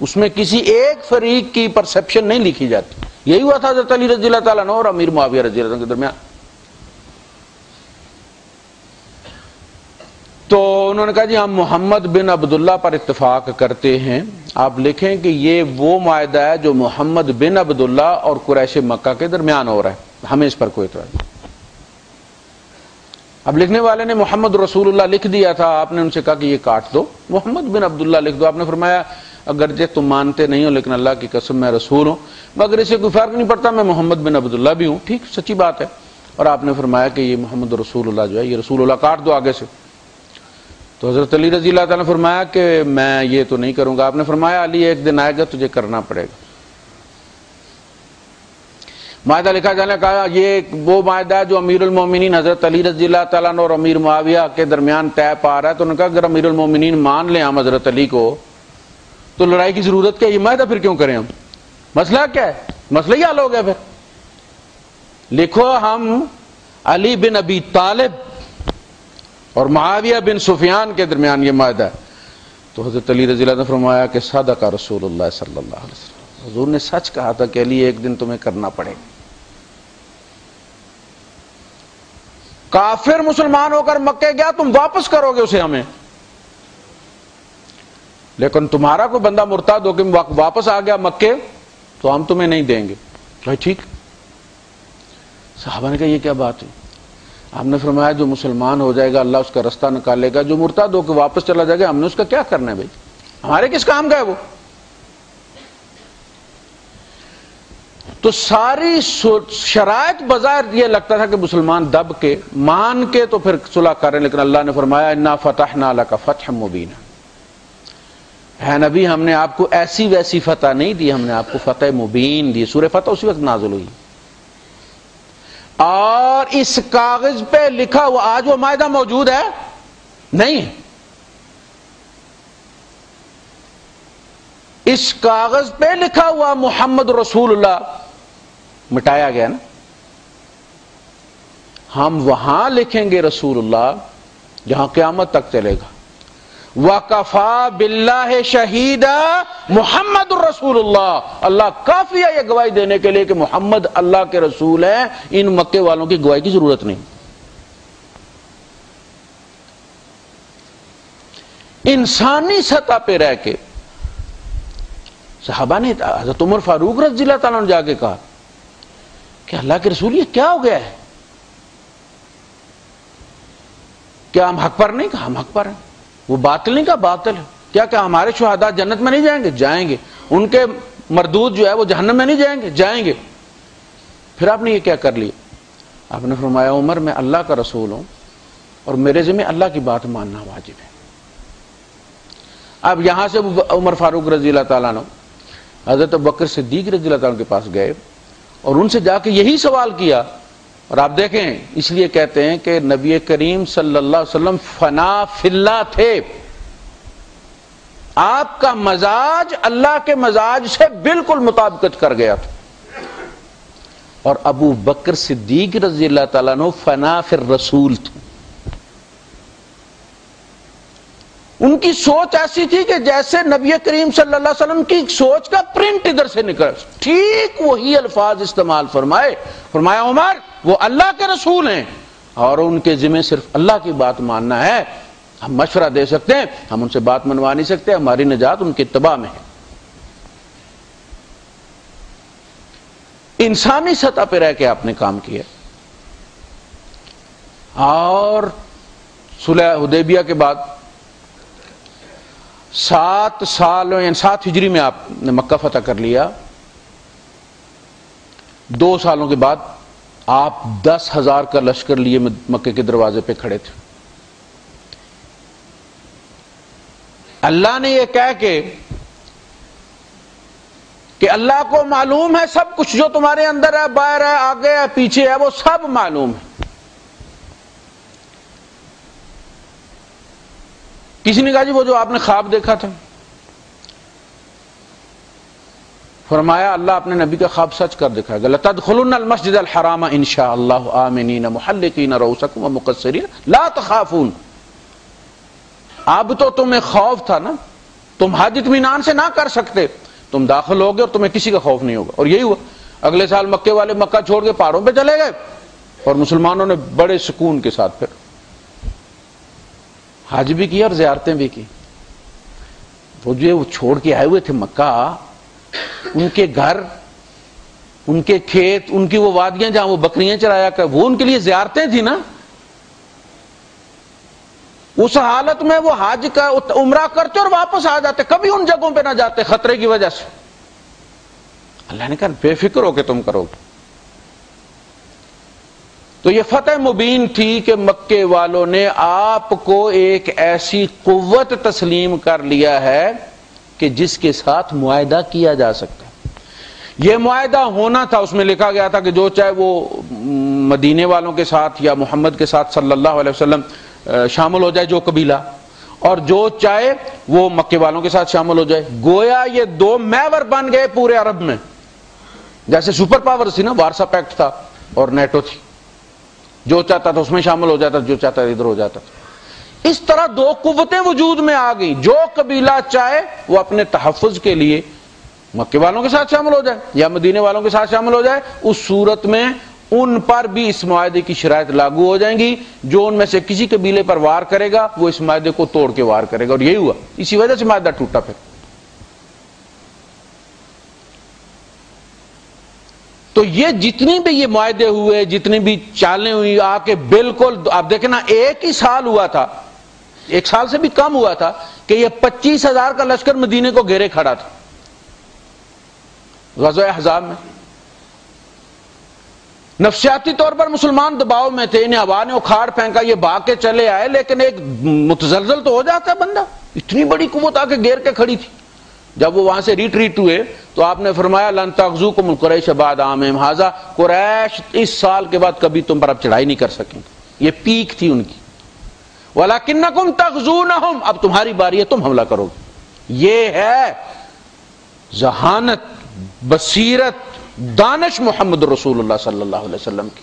اس میں کسی ایک فریق کی پرسپشن نہیں لکھی جاتی۔ یہی ہوا تھا حضرت علی رضی اللہ تعالیٰ اور امیر معاویہ رضی اللہ کے درمیان۔ تو انہوں نے کہا جی ہم محمد بن عبداللہ پر اتفاق کرتے ہیں۔ آپ لکھیں کہ یہ وہ معاہدہ ہے جو محمد بن عبداللہ اور قریش مکہ کے درمیان ہو رہا ہے۔ ہمیں اس پر کوئی اعتراض اب لکھنے والے نے محمد رسول اللہ لکھ دیا تھا۔ آپ نے ان سے کہا کہ یہ کاٹ دو۔ محمد بن عبداللہ لکھ دو۔ آپ نے فرمایا اگر تم مانتے نہیں ہو لیکن اللہ کی قسم میں رسول ہوں، مگر اسے کوئی فرق نہیں پڑتا، میں محمد بن عبداللہ بھی ہوں۔ ٹھیک، سچی بات ہے۔ اور آپ نے فرمایا کہ یہ محمد رسول اللہ جو ہے، یہ رسول اللہ کاٹ دو آگے سے۔ تو حضرت علی رضی اللہ تعالیٰ نے فرمایا کہ میں یہ تو نہیں کروں گا۔ آپ نے فرمایا، علی ایک دن آئے گا، تجھے کرنا پڑے گا۔ معاہدہ لکھا جانے کہا یہ وہ معاہدہ ہے جو امیر المومنین حضرت علی رضی اللہ تعالیٰ اور امیر معاویہ کے درمیان طے پا رہا ہے۔ تو انہوں نے کہا، اگر امیر المومنین مان لیں ہم حضرت علی کو تو لڑائی کی ضرورت کیا یہ معاہدہ پھر کیوں کریں ہم؟ مسئلہ کیا ہے؟ مسئلہ ہی حل ہو گیا پھر۔ لکھو، ہم علی بن ابی طالب اور معاویہ بن سفیان کے درمیان یہ معاہدہ تو حضرت علی رضی اللہ نے فرمایا کہ سادہ کا رسول اللہ صلی اللہ علیہ وسلم۔ حضور نے سچ کہا تھا کہ علی، ایک دن تمہیں کرنا پڑے گا۔ کافر مسلمان ہو کر مکے گیا، تم واپس کرو گے اسے ہمیں۔ لیکن تمہارا کوئی بندہ مرتاد ہو کہ واپس آ گیا مکے تو ہم تمہیں نہیں دیں گے۔ بھائی ٹھیک۔ صحابہ نے کہا، یہ کیا بات ہے؟ ہم نے فرمایا، جو مسلمان ہو جائے گا، اللہ اس کا رستہ نکالے گا۔ جو مرتاد ہو کے واپس چلا جائے گا، ہم نے اس کا کیا کرنا ہے بھائی؟ ہمارے کس کام کا ہے وہ؟ تو ساری شرائط بظاہر یہ لگتا تھا کہ مسلمان دب کے، مان کے تو پھر صلح کریں لیکن اللہ نے فرمایا، انا فتح نہ کا فتح مبینہ ہے نبی ہم نے آپ کو ایسی ویسی فتح نہیں دی، ہم نے آپ کو فتح مبین دی۔ سورہ فتح اسی وقت نازل ہوئی۔ اور اس کاغذ پہ لکھا ہوا آج وہ معاہدہ موجود ہے؟ نہیں۔ اس کاغذ پہ لکھا ہوا محمد رسول اللہ مٹایا گیا نا۔ ہم وہاں لکھیں گے رسول اللہ جہاں قیامت تک چلے گا۔ وکفا بلّہ شہید محمد الرسول اللہ۔ اللہ کافی ہے یہ گواہی دینے کے لیے کہ محمد اللہ کے رسول ہیں۔ ان مکے والوں کی گواہی کی ضرورت نہیں۔ انسانی سطح پہ رہ کے صحابہ نے حضرت عمر فاروق رضی اللہ تعالیٰ نے جا کے کہا کہ اللہ کے رسول یہ کیا ہو گیا ہے؟ کیا ہم حق پر نہیں؟ کہا ہم حق پر ہیں۔ وہ باطل نہیں کا باطل ہے۔ کیا کہ ہمارے شہداء جنت میں نہیں جائیں گے؟ جائیں گے۔ ان کے مردود جو ہے وہ جہنم میں نہیں جائیں گے؟ جائیں گے۔ پھر آپ نے یہ کیا کر لیا؟ آپ نے فرمایا، عمر، میں اللہ کا رسول ہوں اور میرے ذمہ اللہ کی بات ماننا واجب ہے۔ اب یہاں سے عمر فاروق رضی اللہ تعالیٰ نے حضرت بکر صدیق رضی اللہ تعالیٰ کے پاس گئے اور ان سے جا کے یہی سوال کیا اور آپ دیکھیں، اس لیے کہتے ہیں کہ نبی کریم صلی اللہ علیہ وسلم فنا فلا تھے۔ آپ کا مزاج اللہ کے مزاج سے بالکل مطابقت کر گیا تھا۔ اور ابو بکر صدیق رضی اللہ تعالیٰ نو فنا فر رسول تھے۔ ان کی سوچ ایسی تھی کہ جیسے نبی کریم صلی اللہ علیہ وسلم کی سوچ کا پرنٹ ادھر سے نکل، ٹھیک وہی الفاظ استعمال فرمائے۔ فرمایا، عمر وہ اللہ کے رسول ہیں اور ان کے ذمہ صرف اللہ کی بات ماننا ہے ہم مشورہ دے سکتے ہیں، ہم ان سے بات منوا نہیں سکتے، ہماری نجات ان کی اتباع میں ہے۔ انسانی سطح پہ رہ کے آپ نے کام کیا۔ اور سلح حدیبیہ کے بعد سات سال یعنی سات ہجری میں آپ نے مکہ فتح کر لیا۔ دو سالوں کے بعد آپ دس ہزار کا لشکر لیے مکے کے دروازے پہ کھڑے تھے۔ اللہ نے یہ کہہ کے کہ اللہ کو معلوم ہے سب کچھ جو تمہارے اندر ہے، باہر ہے، آگے ہے، پیچھے ہے، وہ سب معلوم ہے۔ کسی نے کہا جی وہ جو آپ نے خواب دیکھا تھا۔ فرمایا، اللہ اپنے نبی کا خواب سچ کر دکھائے گا۔ تدخلن المسجد الحرام ان شاء اللہ آمنین، محلقین روسکم ومقصرین لا تخافون۔ اب تو تمہیں خوف تھا نا؟ تم حج اطمینان سے نہ کر سکتے۔ تم داخل ہوگے اور تمہیں کسی کا خوف نہیں ہوگا۔ اور یہی ہوا۔ اگلے سال مکے والے مکہ چھوڑ کے پہاڑوں پہ چلے گئے۔ اور مسلمانوں نے بڑے سکون کے ساتھ پھر حج بھی کیا اور زیارتیں بھی کی۔ وہ جو چھوڑ کے آئے ہوئے تھے مکہ ان کے گھر، ان کے کھیت، ان کی وہ وادیاں جہاں وہ بکریاں چرایا کر، وہ ان کے لیے زیارتیں تھیں نا؟ اس حالت میں وہ حج کا عمرہ کرتے اور واپس آ جاتے، کبھی ان جگہوں پہ نہ جاتے، خطرے کی وجہ سے۔ اللہ نے کہا، بے فکر ہو کہ تم کرو گے۔ تو یہ فتح مبین تھی کہ مکے والوں نے آپ کو ایک ایسی قوت تسلیم کر لیا ہے کہ جس کے ساتھ معاہدہ کیا جا سکتا ہے۔ یہ معاہدہ ہونا تھا، اس میں لکھا گیا تھا کہ جو چاہے وہ مدینے والوں کے ساتھ یا محمد کے ساتھ صلی اللہ علیہ وسلم شامل ہو جائے جو قبیلہ، اور جو چاہے وہ مکے والوں کے ساتھ شامل ہو جائے۔ گویا یہ دو میور بن گئے پورے عرب میں۔ جیسے سپر پاور تھی نا، وارسا پیکٹ تھا اور نیٹو تھی۔ جو چاہتا تھا اس میں شامل ہو جاتا، جو چاہتا ادھر ہو جاتا تھا۔ اس طرح دو قوتیں وجود میں آ گئی جو قبیلہ چاہے وہ اپنے تحفظ کے لیے مکے والوں کے ساتھ شامل ہو جائے یا مدینے والوں کے ساتھ شامل ہو جائے، اس صورت میں ان پر بھی اس معاہدے کی شرائط لاگو ہو جائیں گی۔ جو ان میں سے کسی قبیلے پر وار کرے گا، وہ اس معاہدے کو توڑ کے وار کرے گا۔ اور یہی ہوا۔ اسی وجہ سے معاہدہ ٹوٹا پھر۔ تو یہ جتنی بھی یہ معاہدے ہوئے، جتنی بھی چالیں ہوئی، آ کے بالکل آپ دیکھیں نا، ایک ہی سال ہوا تھا۔ ایک سال سے بھی کم ہوا تھا کہ یہ پچیس ہزار کا لشکر مدینے کو گھیرے کھڑا تھا۔ غزوہ احزاب میں۔ نفسیاتی طور پر مسلمان دباؤ میں تھے، انہیں ہوا نے اکھاڑ پھینکا، یہ بھاگ کے چلے آئے، لیکن ایک متزلزل تو ہو جاتا ہے بندہ۔ اتنی بڑی قوت آ کے گیر کے کھڑی تھی۔ جب وہ وہاں سے ریٹریٹ ہوئے تو آپ نے فرمایا، لن تغزو کو قریش بعد عام حاضا قریش اس سال کے بعد کبھی تم پر اب چڑھائی نہیں کر سکیں یہ پیک تھی ان کی۔ ولاکنکم تغزونہم اب تمہاری باری ہے، تم حملہ کرو گے۔ یہ ہے ذہانت، بصیرت، دانش محمد رسول اللہ صلی اللہ علیہ وسلم کی۔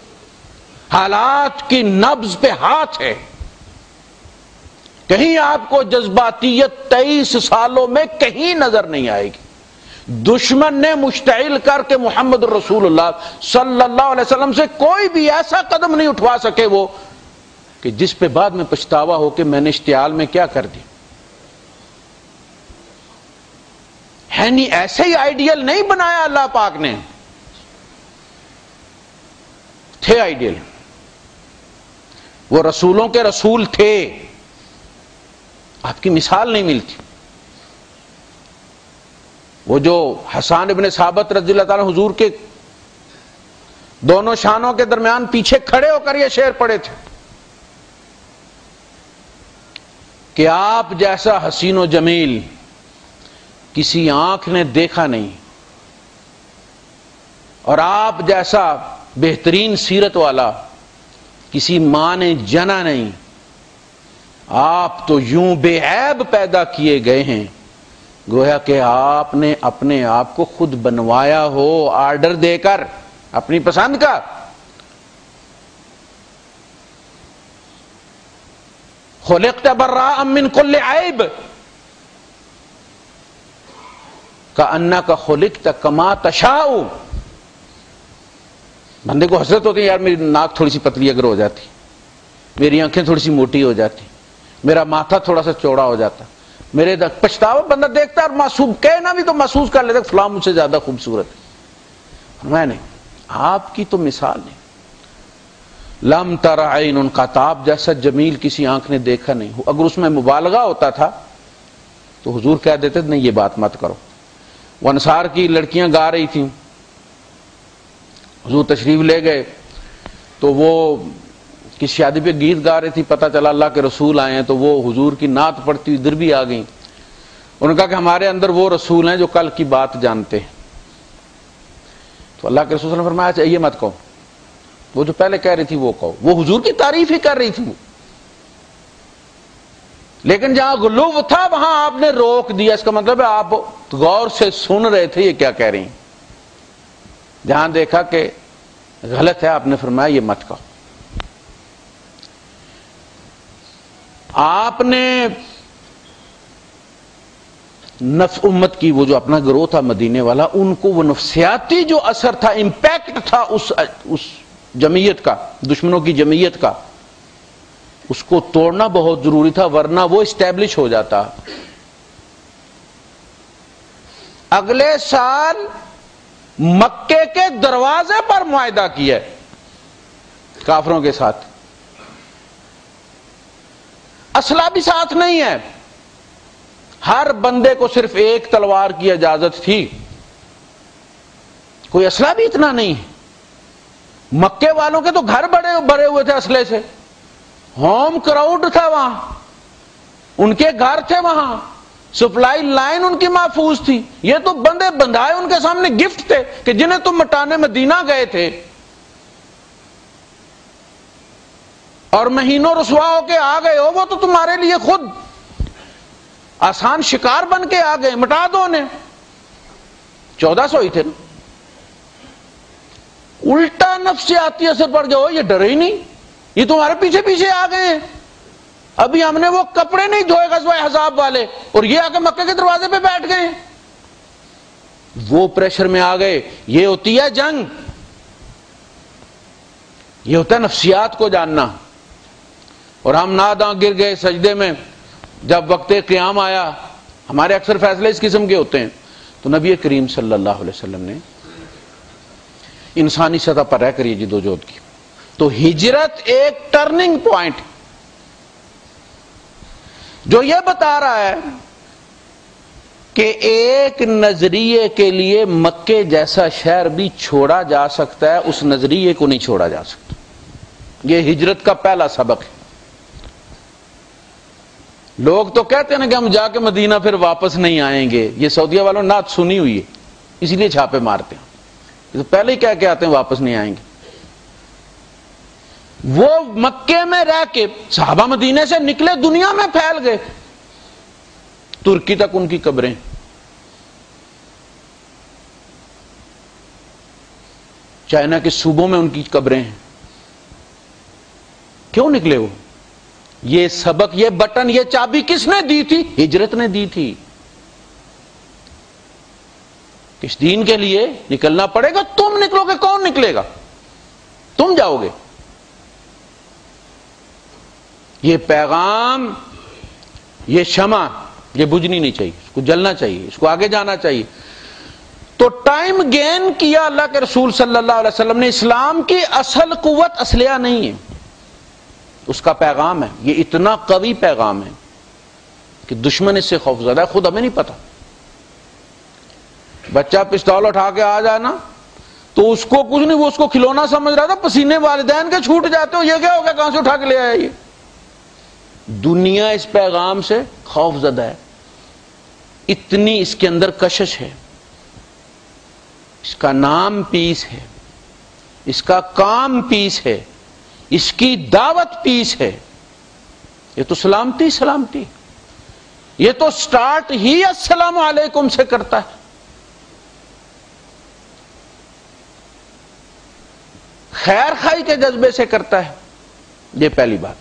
حالات کی نبز پہ ہاتھ ہے۔ کہیں آپ کو جذباتیت تیئیس سالوں میں کہیں نظر نہیں آئے گی۔ دشمن نے مشتعل کر کے محمد رسول اللہ صلی اللہ علیہ وسلم سے کوئی بھی ایسا قدم نہیں اٹھوا سکے وہ۔ کہ جس پہ بعد میں پچھتاوا ہو کہ میں نے اشتعال میں کیا کر دی؟ ہے نہیں ایسے ہی آئیڈیل نہیں بنایا اللہ پاک نے۔ تھے آئیڈیل وہ رسولوں کے رسول تھے۔ آپ کی مثال نہیں ملتی۔ وہ جو حسان ابن ثابت رضی اللہ تعالی حضور کے دونوں شانوں کے درمیان پیچھے کھڑے ہو کر یہ شیر پڑے تھے۔ کہ آپ جیسا حسین و جمیل کسی آنکھ نے دیکھا نہیں اور آپ جیسا بہترین سیرت والا کسی ماں نے جنا نہیں، آپ تو یوں بے عیب پیدا کیے گئے ہیں۔ گویا کہ آپ نے اپنے آپ کو خود بنوایا ہو، آرڈر دے کر، اپنی پسند کا۔ خلقت برا امن کل عیب. کا انا کا خلقت کما تشاؤ بندے کو حسرت ہوتی ہے، یار میری ناک تھوڑی سی پتلی اگر ہو جاتی. میری آنکھیں تھوڑی سی موٹی ہو جاتی. میرا ماتھا تھوڑا سا چوڑا ہو جاتا. میرے پچھتاوا بندہ دیکھتا اور محسوس کہنا بھی تو محسوس کر لیتے فلاں مجھ سے زیادہ خوبصورت ہے. میں نہیں، آپ کی تو مثال نہیں لم ترعین ان کا تاب جیسا جمیل کسی آنکھ نے دیکھا نہیں۔ اگر اس میں مبالغہ ہوتا تھا، تو حضور کہہ دیتے نہیں، یہ بات مت کرو۔ وہ انصار کی لڑکیاں گا رہی تھیں۔ حضور تشریف لے گئے۔ تو وہ کس شادی پہ گیت گا رہی تھی، پتہ چلا اللہ کے رسول آئے ہیں، تو وہ حضور کی نعت پڑتی ہوئی ادھر بھی آ گئی انہوں نے کہا کہ ہمارے اندر وہ رسول ہیں جو کل کی بات جانتے ہیں۔ تو اللہ کے رسول نے فرمایا اچھا یہ مت کہو۔ وہ جو پہلے کہہ رہی تھی وہ کہو۔ وہ حضور کی تعریف ہی کر رہی تھی۔ لیکن جہاں غلوب تھا، وہاں آپ نے روک دیا۔ اس کا مطلب ہے آپ غور سے سن رہے تھے یہ کیا کہہ رہی جہاں دیکھا کہ غلط ہے، آپ نے فرمایا یہ مت کہو۔ آپ نے نفس امت کی وہ جو اپنا گروہ تھا مدینے والا، ان کو وہ نفسیاتی جو اثر تھا امپیکٹ تھا، اس اس جمعیت کا، دشمنوں کی جمعیت کا۔ اس کو توڑنا بہت ضروری تھا، ورنہ وہ اسٹیبلش ہو جاتا۔ اگلے سال مکے کے دروازے پر معاہدہ کیا۔ کافروں کے ساتھ۔ اسلحہ بھی ساتھ نہیں ہے۔ ہر بندے کو صرف ایک تلوار کی اجازت تھی۔ کوئی اسلحہ بھی اتنا نہیں۔ ہے مکے والوں کے تو گھر بڑے بڑے ہوئے تھے اسلحے سے۔ ہوم کراؤڈ تھا وہاں۔ ان کے گھر تھے وہاں۔ سپلائی لائن ان کی محفوظ تھی۔ یہ تو بندے بندھائے ان کے سامنے گفٹ تھے کہ جنہیں تم مٹانے مدینہ گئے تھے۔ اور مہینوں رسوا ہو کے آ گئے ہو، وہ تو تمہارے لیے خود آسان شکار بن کے آ گئے۔ مٹا دو انہیں۔ چودہ سو ہی تھے۔ نا الٹا نفسیاتی اثر پڑ گیا یہ ڈرے ہی نہیں۔ یہ تمہارے پیچھے پیچھے آ گئے ہیں۔ ابھی ہم نے وہ کپڑے نہیں دھوئے گا حساب والے، اور یہ آ کے مکے کے دروازے پہ بیٹھ گئے وہ پریشر میں آ گئے۔ یہ ہوتی ہے جنگ۔ یہ ہوتا ہے نفسیات کو جاننا۔ اور ہم ناداں گر گئے سجدے میں۔ جب وقت قیام آیا، ہمارے اکثر فیصلے اس قسم کے ہوتے ہیں۔ تو نبی کریم صلی اللہ علیہ وسلم نے انسانی سطح پر رہ کر یہ جدو جہد کی۔ تو ہجرت ایک ٹرننگ پوائنٹ جو یہ بتا رہا ہے کہ ایک نظریے کے لیے مکے جیسا شہر بھی چھوڑا جا سکتا ہے، اس نظریے کو نہیں چھوڑا جا سکتا۔ یہ ہجرت کا پہلا سبق ہے۔ لوگ تو کہتے ہیں نا کہ ہم جا کے مدینہ پھر واپس نہیں آئیں گے۔ یہ سعودیہ والوں نات سنی ہوئی ہے اسی لیے چھاپے مارتے ہیں۔ تو پہلے ہی کہہ کے آتے ہیں واپس نہیں آئیں گے۔ وہ مکے میں رہ کے صحابہ مدینے سے نکلے، دنیا میں پھیل گئے۔ ترکی تک ان کی قبریں۔ چائنا کے صوبوں میں ان کی قبریں ہیں۔ کیوں نکلے وہ؟ یہ سبق، یہ بٹن، یہ چابی کس نے دی تھی؟ ہجرت نے دی تھی۔ کس دین کے لیے نکلنا پڑے گا؟ تم نکلو گے، کون نکلے گا؟ تم جاؤ گے۔ یہ پیغام، یہ شمع، یہ بجنی نہیں چاہیے، اس کو جلنا چاہیے، اس کو آگے جانا چاہیے۔ تو ٹائم گین کیا اللہ کے رسول صلی اللہ علیہ وسلم نے؟ اسلام کی اصل قوت اسلحہ نہیں ہے۔ اس کا پیغام ہے۔ یہ اتنا قوی پیغام ہے کہ دشمن اس سے خوفزدہ ہے، خود ہمیں نہیں پتا۔ بچہ پستول اٹھا کے آ جائے نا، تو اس کو کچھ نہیں، وہ اس کو کھلونا سمجھ رہا تھا، پسینے والدین کے چھوٹ جاتے ہو، یہ کیا ہو گیا؟ کہاں سے اٹھا کے لے آیا یہ؟ دنیا اس پیغام سے خوف زدہ ہے۔ اتنی اس کے اندر کشش ہے۔ اس کا نام پیس ہے۔ اس کا کام پیس ہے۔ اس کی دعوت پیس ہے۔ یہ تو سلامتی سلامتی۔ یہ تو سٹارٹ ہی السلام علیکم سے کرتا ہے۔ خیر خائی کے جذبے سے کرتا ہے۔ یہ پہلی بات۔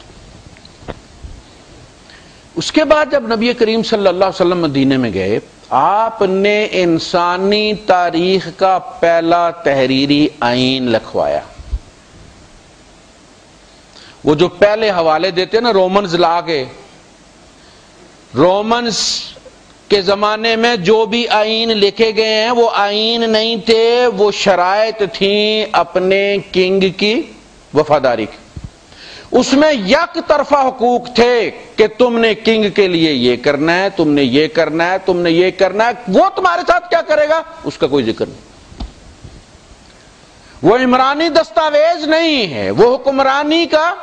اس کے بعد جب نبی کریم صلی اللہ علیہ وسلم مدینے میں گئے، آپ نے انسانی تاریخ کا پہلا تحریری آئین لکھوایا۔ وہ جو پہلے حوالے دیتے نا رومنز لا کے۔ رومنز کے زمانے میں جو بھی آئین لکھے گئے ہیں، وہ آئین نہیں تھے، وہ شرائط تھیں اپنے کنگ کی وفاداری کی۔ اس میں یک طرفہ حقوق تھے کہ تم نے کنگ کے لیے یہ کرنا ہے، تم نے یہ کرنا ہے، تم نے یہ کرنا ہے، وہ تمہارے ساتھ کیا کرے گا؟ اس کا کوئی ذکر نہیں۔ وہ عمرانی دستاویز نہیں ہے، وہ حکمرانی کا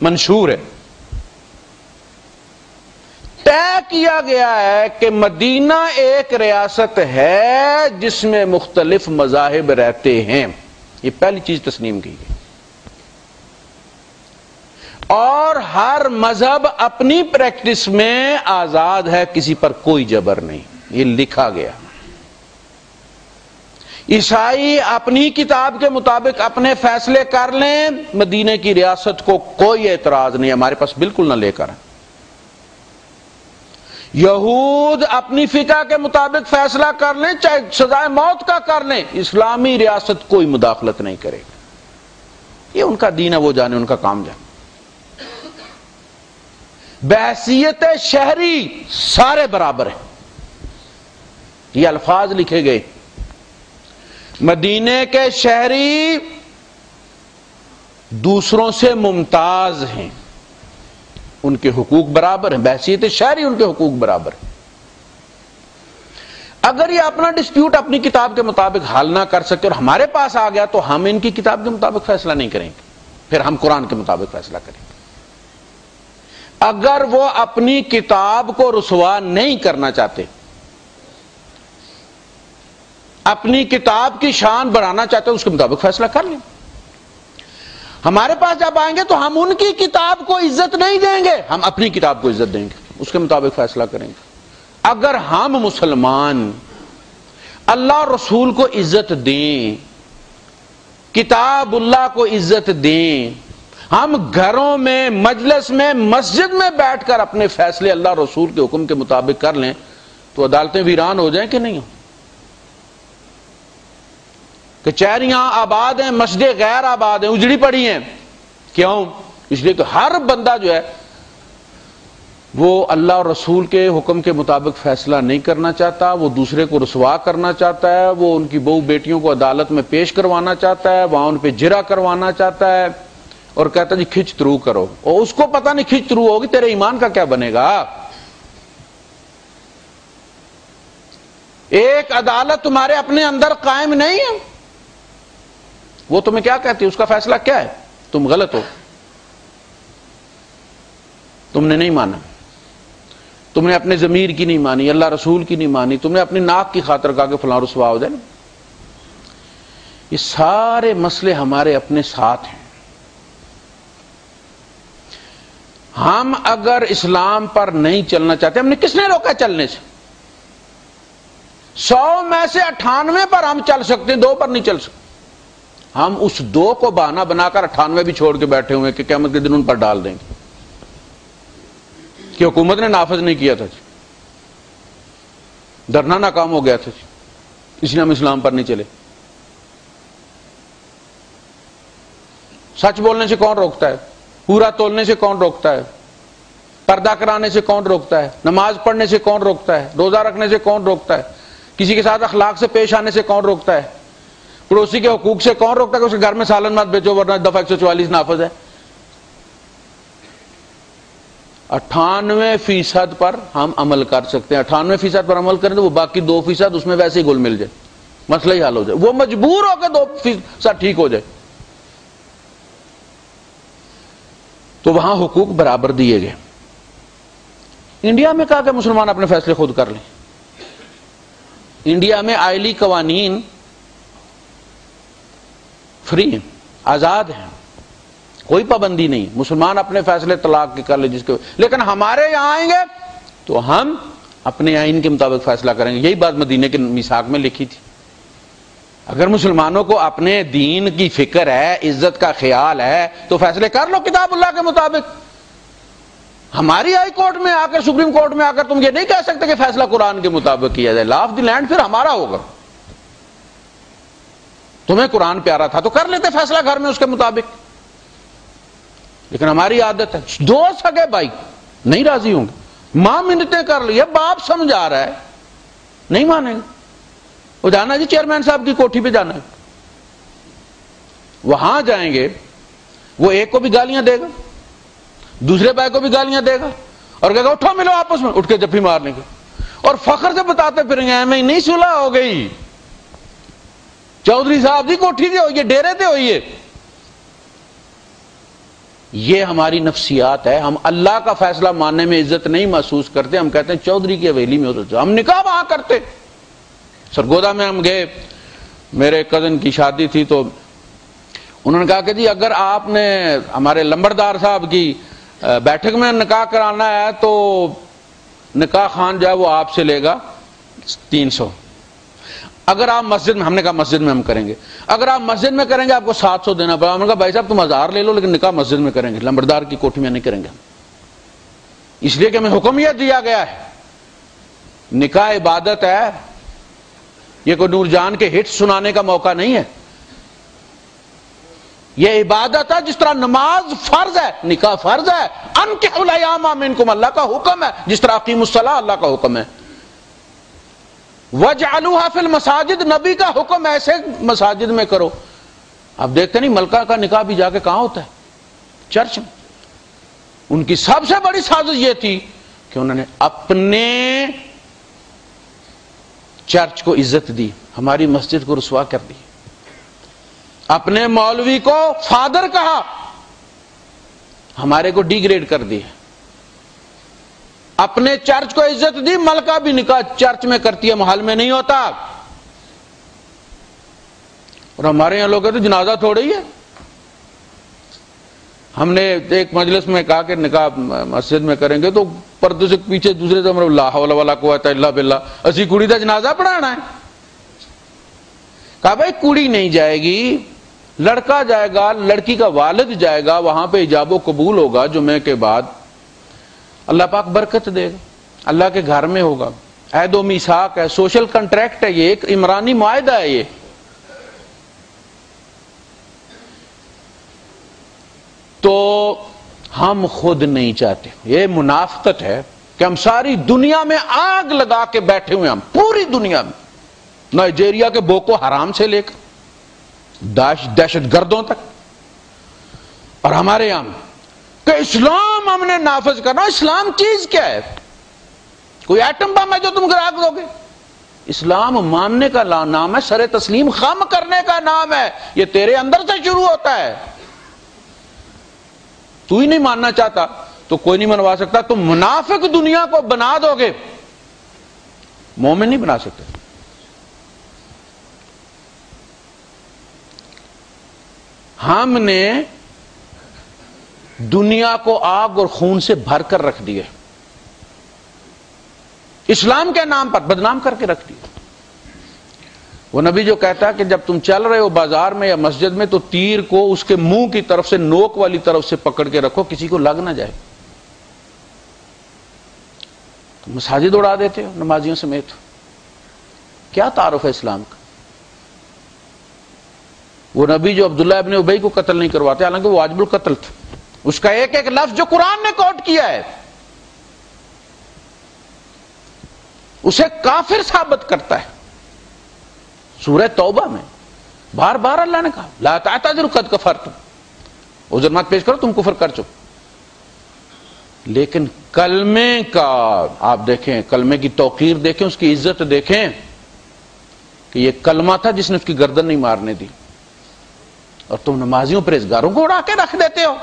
منشور ہے۔ طے کیا گیا ہے کہ مدینہ ایک ریاست ہے جس میں مختلف مذاہب رہتے ہیں۔ یہ پہلی چیز تسلیم کی گئی۔ اور ہر مذہب اپنی پریکٹس میں آزاد ہے، کسی پر کوئی جبر نہیں۔ یہ لکھا گیا۔ عیسائی اپنی کتاب کے مطابق اپنے فیصلے کر لیں مدینے کی ریاست کو کوئی اعتراض نہیں، ہمارے پاس بالکل نہ لے کر۔ یہود اپنی فقہ کے مطابق فیصلہ کر لیں، چاہے سزائے موت کا کر لیں، اسلامی ریاست کوئی مداخلت نہیں کرے گا۔ یہ ان کا دین ہے، وہ جانے، ان کا کام جانے۔ بحثیت شہری سارے برابر ہیں۔ یہ الفاظ لکھے گئے۔ مدینے کے شہری دوسروں سے ممتاز ہیں۔ ان کے حقوق برابر ہیں، بحثیت شہری ان کے حقوق برابر ہیں۔ اگر یہ اپنا ڈسپیوٹ اپنی کتاب کے مطابق حل نہ کر سکے اور ہمارے پاس آ گیا تو ہم ان کی کتاب کے مطابق فیصلہ نہیں کریں گے۔ پھر ہم قرآن کے مطابق فیصلہ کریں گے۔ اگر وہ اپنی کتاب کو رسوا نہیں کرنا چاہتے، اپنی کتاب کی شان بڑھانا چاہتے، اس کے مطابق فیصلہ کر لیں۔ ہمارے پاس جب آئیں گے تو ہم ان کی کتاب کو عزت نہیں دیں گے۔ ہم اپنی کتاب کو عزت دیں گے۔ اس کے مطابق فیصلہ کریں گے۔ اگر ہم مسلمان اللہ رسول کو عزت دیں، کتاب اللہ کو عزت دیں، ہم گھروں میں، مجلس میں، مسجد میں بیٹھ کر اپنے فیصلے اللہ رسول کے حکم کے مطابق کر لیں، تو عدالتیں ویران ہو جائیں کہ نہیں ہو کچہریاں آباد ہیں مسجد غیر آباد ہیں، اجڑی پڑی ہیں۔ کیوں؟ اس لیے کہ ہر بندہ جو ہے، وہ اللہ اور رسول کے حکم کے مطابق فیصلہ نہیں کرنا چاہتا، وہ دوسرے کو رسوا کرنا چاہتا ہے، وہ ان کی بہو بیٹیوں کو عدالت میں پیش کروانا چاہتا ہے، وہاں ان پہ جرا کروانا چاہتا ہے اور کہتا جی کھچ ترو کرو۔ اور اس کو پتا نہیں کھچ ترو ہوگی، تیرے ایمان کا کیا بنے گا۔ ایک عدالت تمہارے اپنے اندر قائم نہیں ہے۔ وہ تمہیں کیا کہتی ہے؟ اس کا فیصلہ کیا ہے؟ تم غلط ہو۔ تم نے نہیں مانا۔ تم نے اپنے ضمیر کی نہیں مانی، اللہ رسول کی نہیں مانی، تم نے اپنی ناک کی خاطر کہا کہ فلاں رسوا ہو جائے۔ یہ سارے مسئلے ہمارے اپنے ساتھ ہیں۔ ہم اگر اسلام پر نہیں چلنا چاہتے، ہم نے کس نے روکا چلنے سے؟ سو میں سے اٹھانوے پر ہم چل سکتے، دو پر نہیں چل سکتے۔ ہم اس دو کو بہانا بنا کر اٹھانوے بھی چھوڑ کے بیٹھے ہوئے کہ قیامت کے دن ان پر ڈال دیں گے۔ کہ حکومت نے نافذ نہیں کیا تھا جی۔ ڈرنا ناکام ہو گیا تھا جی۔ اس لیے ہم اسلام پر نہیں چلے۔ سچ بولنے سے کون روکتا ہے؟ پورا تولنے سے کون روکتا ہے؟ پردہ کرانے سے کون روکتا ہے؟ نماز پڑھنے سے کون روکتا ہے؟ روزہ رکھنے سے کون روکتا ہے؟ کسی کے ساتھ اخلاق سے پیش آنے سے کون روکتا ہے؟ پڑوسی کے حقوق سے کون روکتا ہے کہ اس کے گھر میں سالن مت بیچو ورنہ دفعہ ایک سو چوالیس نافذ ہے؟ اٹھانوے فیصد پر ہم عمل کر سکتے ہیں۔ اٹھانوے فیصد پر عمل کریں تو وہ باقی دو فیصد اس میں ویسے ہی گل مل جائے۔ مسئلہ ہی حل ہو جائے۔ وہ مجبور ہو کے دو فیصد ٹھیک ہو جائے۔ تو وہاں حقوق برابر دیے گئے۔ انڈیا میں کہا کہ مسلمان اپنے فیصلے خود کر لیں۔ انڈیا میں آئلی قوانین فری ہیں، آزاد ہیں۔ کوئی پابندی نہیں۔ مسلمان اپنے فیصلے طلاق کے کر لے، جس کے لیکن ہمارے یہاں آئیں گے تو ہم اپنے آئین کے مطابق فیصلہ کریں گے۔ یہی بات مدینے کے میساک میں لکھی تھی۔ اگر مسلمانوں کو اپنے دین کی فکر ہے، عزت کا خیال ہے، تو فیصلے کر لو کتاب اللہ کے مطابق۔ ہماری ہائی کورٹ میں آ کر، سپریم کورٹ میں آ کر تم یہ نہیں کہہ سکتے کہ فیصلہ قرآن کے مطابق کیا جائے۔ لا آف دی لینڈ پھر ہمارا ہوگا۔ تمہیں قرآن پیارا تھا تو کر لیتے فیصلہ گھر میں اس کے مطابق۔ لیکن ہماری عادت ہے دو سگے بھائی، نہیں راضی ہوں گے۔ ماں منتیں کر لی باپ سمجھا رہا ہے۔ نہیں مانے گا وہ جانا جی چیئرمین صاحب کی کوٹھی پہ جانا ہے۔ وہاں جائیں گے، وہ ایک کو بھی گالیاں دے گا، دوسرے بھائی کو بھی گالیاں دے گا۔ اور کہے گا، اٹھو ملو آپس میں۔ اٹھ کے جب بھی مارنے کے۔ اور فخر سے بتاتے پھریں گے میں نہیں سلا ہو گئی۔ چودھری صاحب جی کوٹھی سے ہوئی ڈیرے تھے ہوئی یہ ہماری نفسیات ہے، ہم اللہ کا فیصلہ ماننے میں عزت نہیں محسوس کرتے، ہم کہتے ہیں چودھری کی حویلی میں ہوتا ہم نکاح وہاں کرتے۔ سرگودا میں ہم گئے، میرے کزن کی شادی تھی تو انہوں نے کہا کہ جی اگر آپ نے ہمارے لمبردار صاحب کی بیٹھک میں نکاح کرانا ہے تو نکاح خان جو ہے وہ آپ سے لے گا تین سو۔ اگر آپ مسجد میں ہم نے کہا مسجد میں ہم کریں گے۔ اگر آپ مسجد میں کریں گے، آپ کو سات سو دینا پڑا۔ ہم نے کہا بھائی صاحب، تم ہزار لے لو، لیکن نکاح مسجد میں کریں گے۔ لمبردار کی کوٹھی میں نہیں کریں گے اس لیے کہ ہمیں حکم یہ دیا گیا ہے۔ نکاح عبادت ہے۔ یہ کوئی نور جان کے ہٹ سنانے کا موقع نہیں ہے۔ یہ عبادت ہے، جس طرح نماز فرض ہے، نکاح فرض ہے۔ ان کے اللہ کا حکم ہے۔ جس طرح عقیم الصلاح اللہ کا حکم ہے۔ وج فل مساجد نبی کا حکم ایسے مساجد میں کرو۔ اب دیکھتے نہیں، ملکہ کا نکاح بھی جا کے کہاں ہوتا ہے؟ چرچ میں۔ ان کی سب سے بڑی سازش یہ تھی کہ انہوں نے اپنے چرچ کو عزت دی، ہماری مسجد کو رسوا کر دی۔ اپنے مولوی کو فادر کہا، ہمارے کو ڈی گریڈ کر دی اپنے چرچ کو عزت دی، ملکہ بھی نکاح چرچ میں کرتی ہے، محل میں نہیں ہوتا۔ اور ہمارے یہاں لوگ جنازہ تھوڑا ہی ہے۔ ہم نے ایک مجلس میں کہا کہ نکاح مسجد میں کریں گے تو پردے سے پیچھے دوسرے سے اللہ والا کو اللہ بلّہ اسی کڑی کا جنازہ پڑھانا ہے۔ کہا بھائی کڑی نہیں جائے گی۔ لڑکا جائے گا، لڑکی کا والد جائے گا، وہاں پہ ایجاب و قبول ہوگا۔ جمعے کے بعد اللہ پاک برکت دے گا۔ اللہ کے گھر میں ہوگا۔ عید و میساک ہے، سوشل کنٹریکٹ ہے، یہ ایک عمرانی معاہدہ ہے یہ۔ تو ہم خود نہیں چاہتے۔ یہ منافقت ہے کہ ہم ساری دنیا میں آگ لگا کے بیٹھے ہوئے ہم پوری دنیا میں۔ نائجیریا کے بوکو حرام سے لے کر دہشت گردوں تک۔ اور ہمارے یہاں کہ اسلام ہم نے نافذ کرنا، اسلام چیز کیا ہے؟ کوئی ایٹم بم ہے جو تم گراہ دو گے؟ اسلام ماننے کا نام ہے، سر تسلیم خم کرنے کا نام ہے۔ یہ تیرے اندر سے شروع ہوتا ہے۔ تو ہی نہیں ماننا چاہتا، تو کوئی نہیں منوا سکتا۔ تم منافق دنیا کو بنا دو گے۔ مومن نہیں بنا سکتے۔ ہم نے دنیا کو آگ اور خون سے بھر کر رکھ دیے۔ اسلام کے نام پر بدنام کر کے رکھ دیے۔ وہ نبی جو کہتا ہے کہ جب تم چل رہے ہو بازار میں یا مسجد میں تو تیر کو اس کے منہ کی طرف سے نوک والی طرف سے پکڑ کے رکھو، کسی کو لگ نہ جائے۔ تو مساجد اڑا دیتے ہو، نمازیوں سمیت۔ کیا تعارف ہے اسلام کا؟ وہ نبی جو عبداللہ ابن ابئی کو قتل نہیں کرواتے، حالانکہ وہ واجب القتل تھا۔ اس کا ایک ایک لفظ جو قرآن نے کوٹ کیا ہے، اسے کافر ثابت کرتا ہے۔ سورہ توبہ میں بار بار اللہ نے کہا، لا تعتذر قد کفرتم۔ عذر مت پیش کرو، تم کفر کر چکو لیکن کلمے کا آپ دیکھیں، کلمے کی توقیر دیکھیں، اس کی عزت دیکھیں کہ یہ کلمہ تھا جس نے اس کی گردن نہیں مارنے دی۔ اور تم نمازیوں پر اس گاروں کو اڑا کے رکھ دیتے ہو۔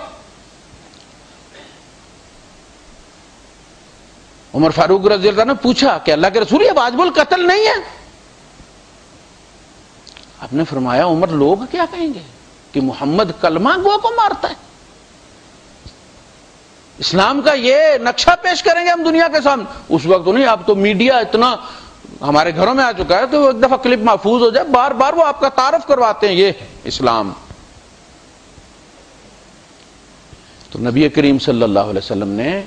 عمر فاروق رضی اللہ نے پوچھا کہ اللہ کے رسول یہ واجب القتل نہیں ہے؟ آپ نے فرمایا، عمر لوگ کیا کہیں گے؟ کہ محمد کلمہ گو کو مارتا ہے۔ اسلام کا یہ نقشہ پیش کریں گے ہم دنیا کے سامنے۔ اس وقت نہیں آپ تو میڈیا اتنا ہمارے گھروں میں آ چکا ہے تو ایک دفعہ کلپ محفوظ ہو جائے۔ بار بار وہ آپ کا تعارف کرواتے ہیں یہ اسلام۔ تو نبی کریم صلی اللہ علیہ وسلم نے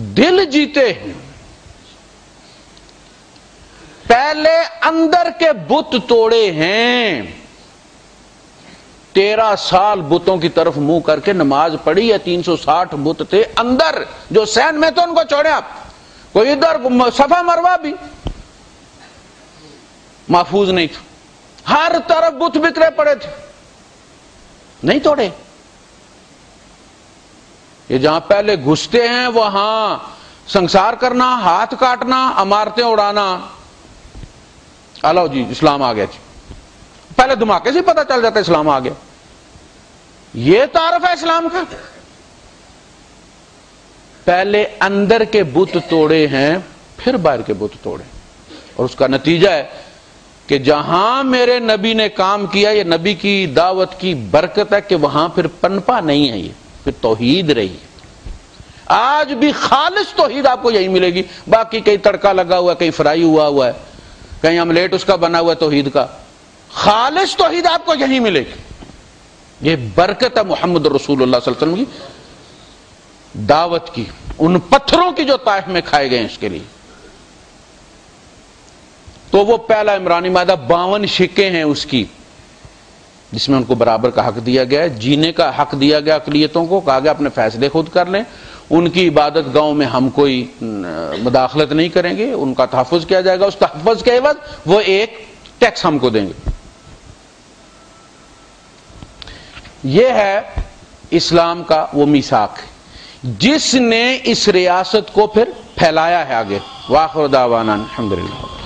دل جیتے ہیں۔ پہلے اندر کے بت توڑے ہیں۔ تیرہ سال بتوں کی طرف منہ کر کے نماز پڑھی ہے تین سو ساٹھ بت تھے اندر، جو سین میں تو ان کو چھوڑے آپ۔ کوئی ادھر سفا مروا بھی۔ محفوظ نہیں تھا۔ ہر طرف بت بکرے پڑے تھے۔ نہیں توڑے۔ یہ جہاں پہلے گھستے ہیں، وہاں سنسار کرنا، ہاتھ کاٹنا، عمارتیں اڑانا۔ آلو جی اسلام آ گیا جی۔ پہلے دھماکے سے پتا چل جاتا اسلام آ گیا۔ یہ تعارف ہے اسلام کا۔ پہلے اندر کے بت توڑے ہیں، پھر باہر کے بت توڑے۔ اور اس کا نتیجہ ہے کہ جہاں میرے نبی نے کام کیا، یہ نبی کی دعوت کی برکت ہے کہ وہاں پھر پنپا نہیں ہے یہ۔ پھر توحید رہی آج بھی خالص توحید آپ کو یہی ملے گی۔ باقی کئی تڑکا لگا ہوا کہیں فرائی ہوا ہوا ہے، کہیں املیٹ اس کا بنا ہوا توحید کا۔ خالص توحید آپ کو یہی ملے گی۔ یہ برکت ہے محمد رسول اللہ صلی اللہ علیہ وسلم کی۔ دعوت کی، ان پتھروں کی جو طائف میں کھائے گئے اس کے لیے۔ تو وہ پہلا عمرانی مادہ، باون شکے ہیں اس کی۔ جس میں ان کو برابر کا حق دیا گیا ہے، جینے کا حق دیا گیا اقلیتوں کو، کہا گیا اپنے فیصلے خود کر لیں۔ ان کی عبادت گاؤں میں ہم کوئی مداخلت نہیں کریں گے، ان کا تحفظ کیا جائے گا۔ اس تحفظ کے عوض وہ ایک ٹیکس ہم کو دیں گے۔ یہ ہے اسلام کا وہ میساک جس نے اس ریاست کو پھر پھیلایا ہے آگے۔ واخر دعوانا الحمدللہ۔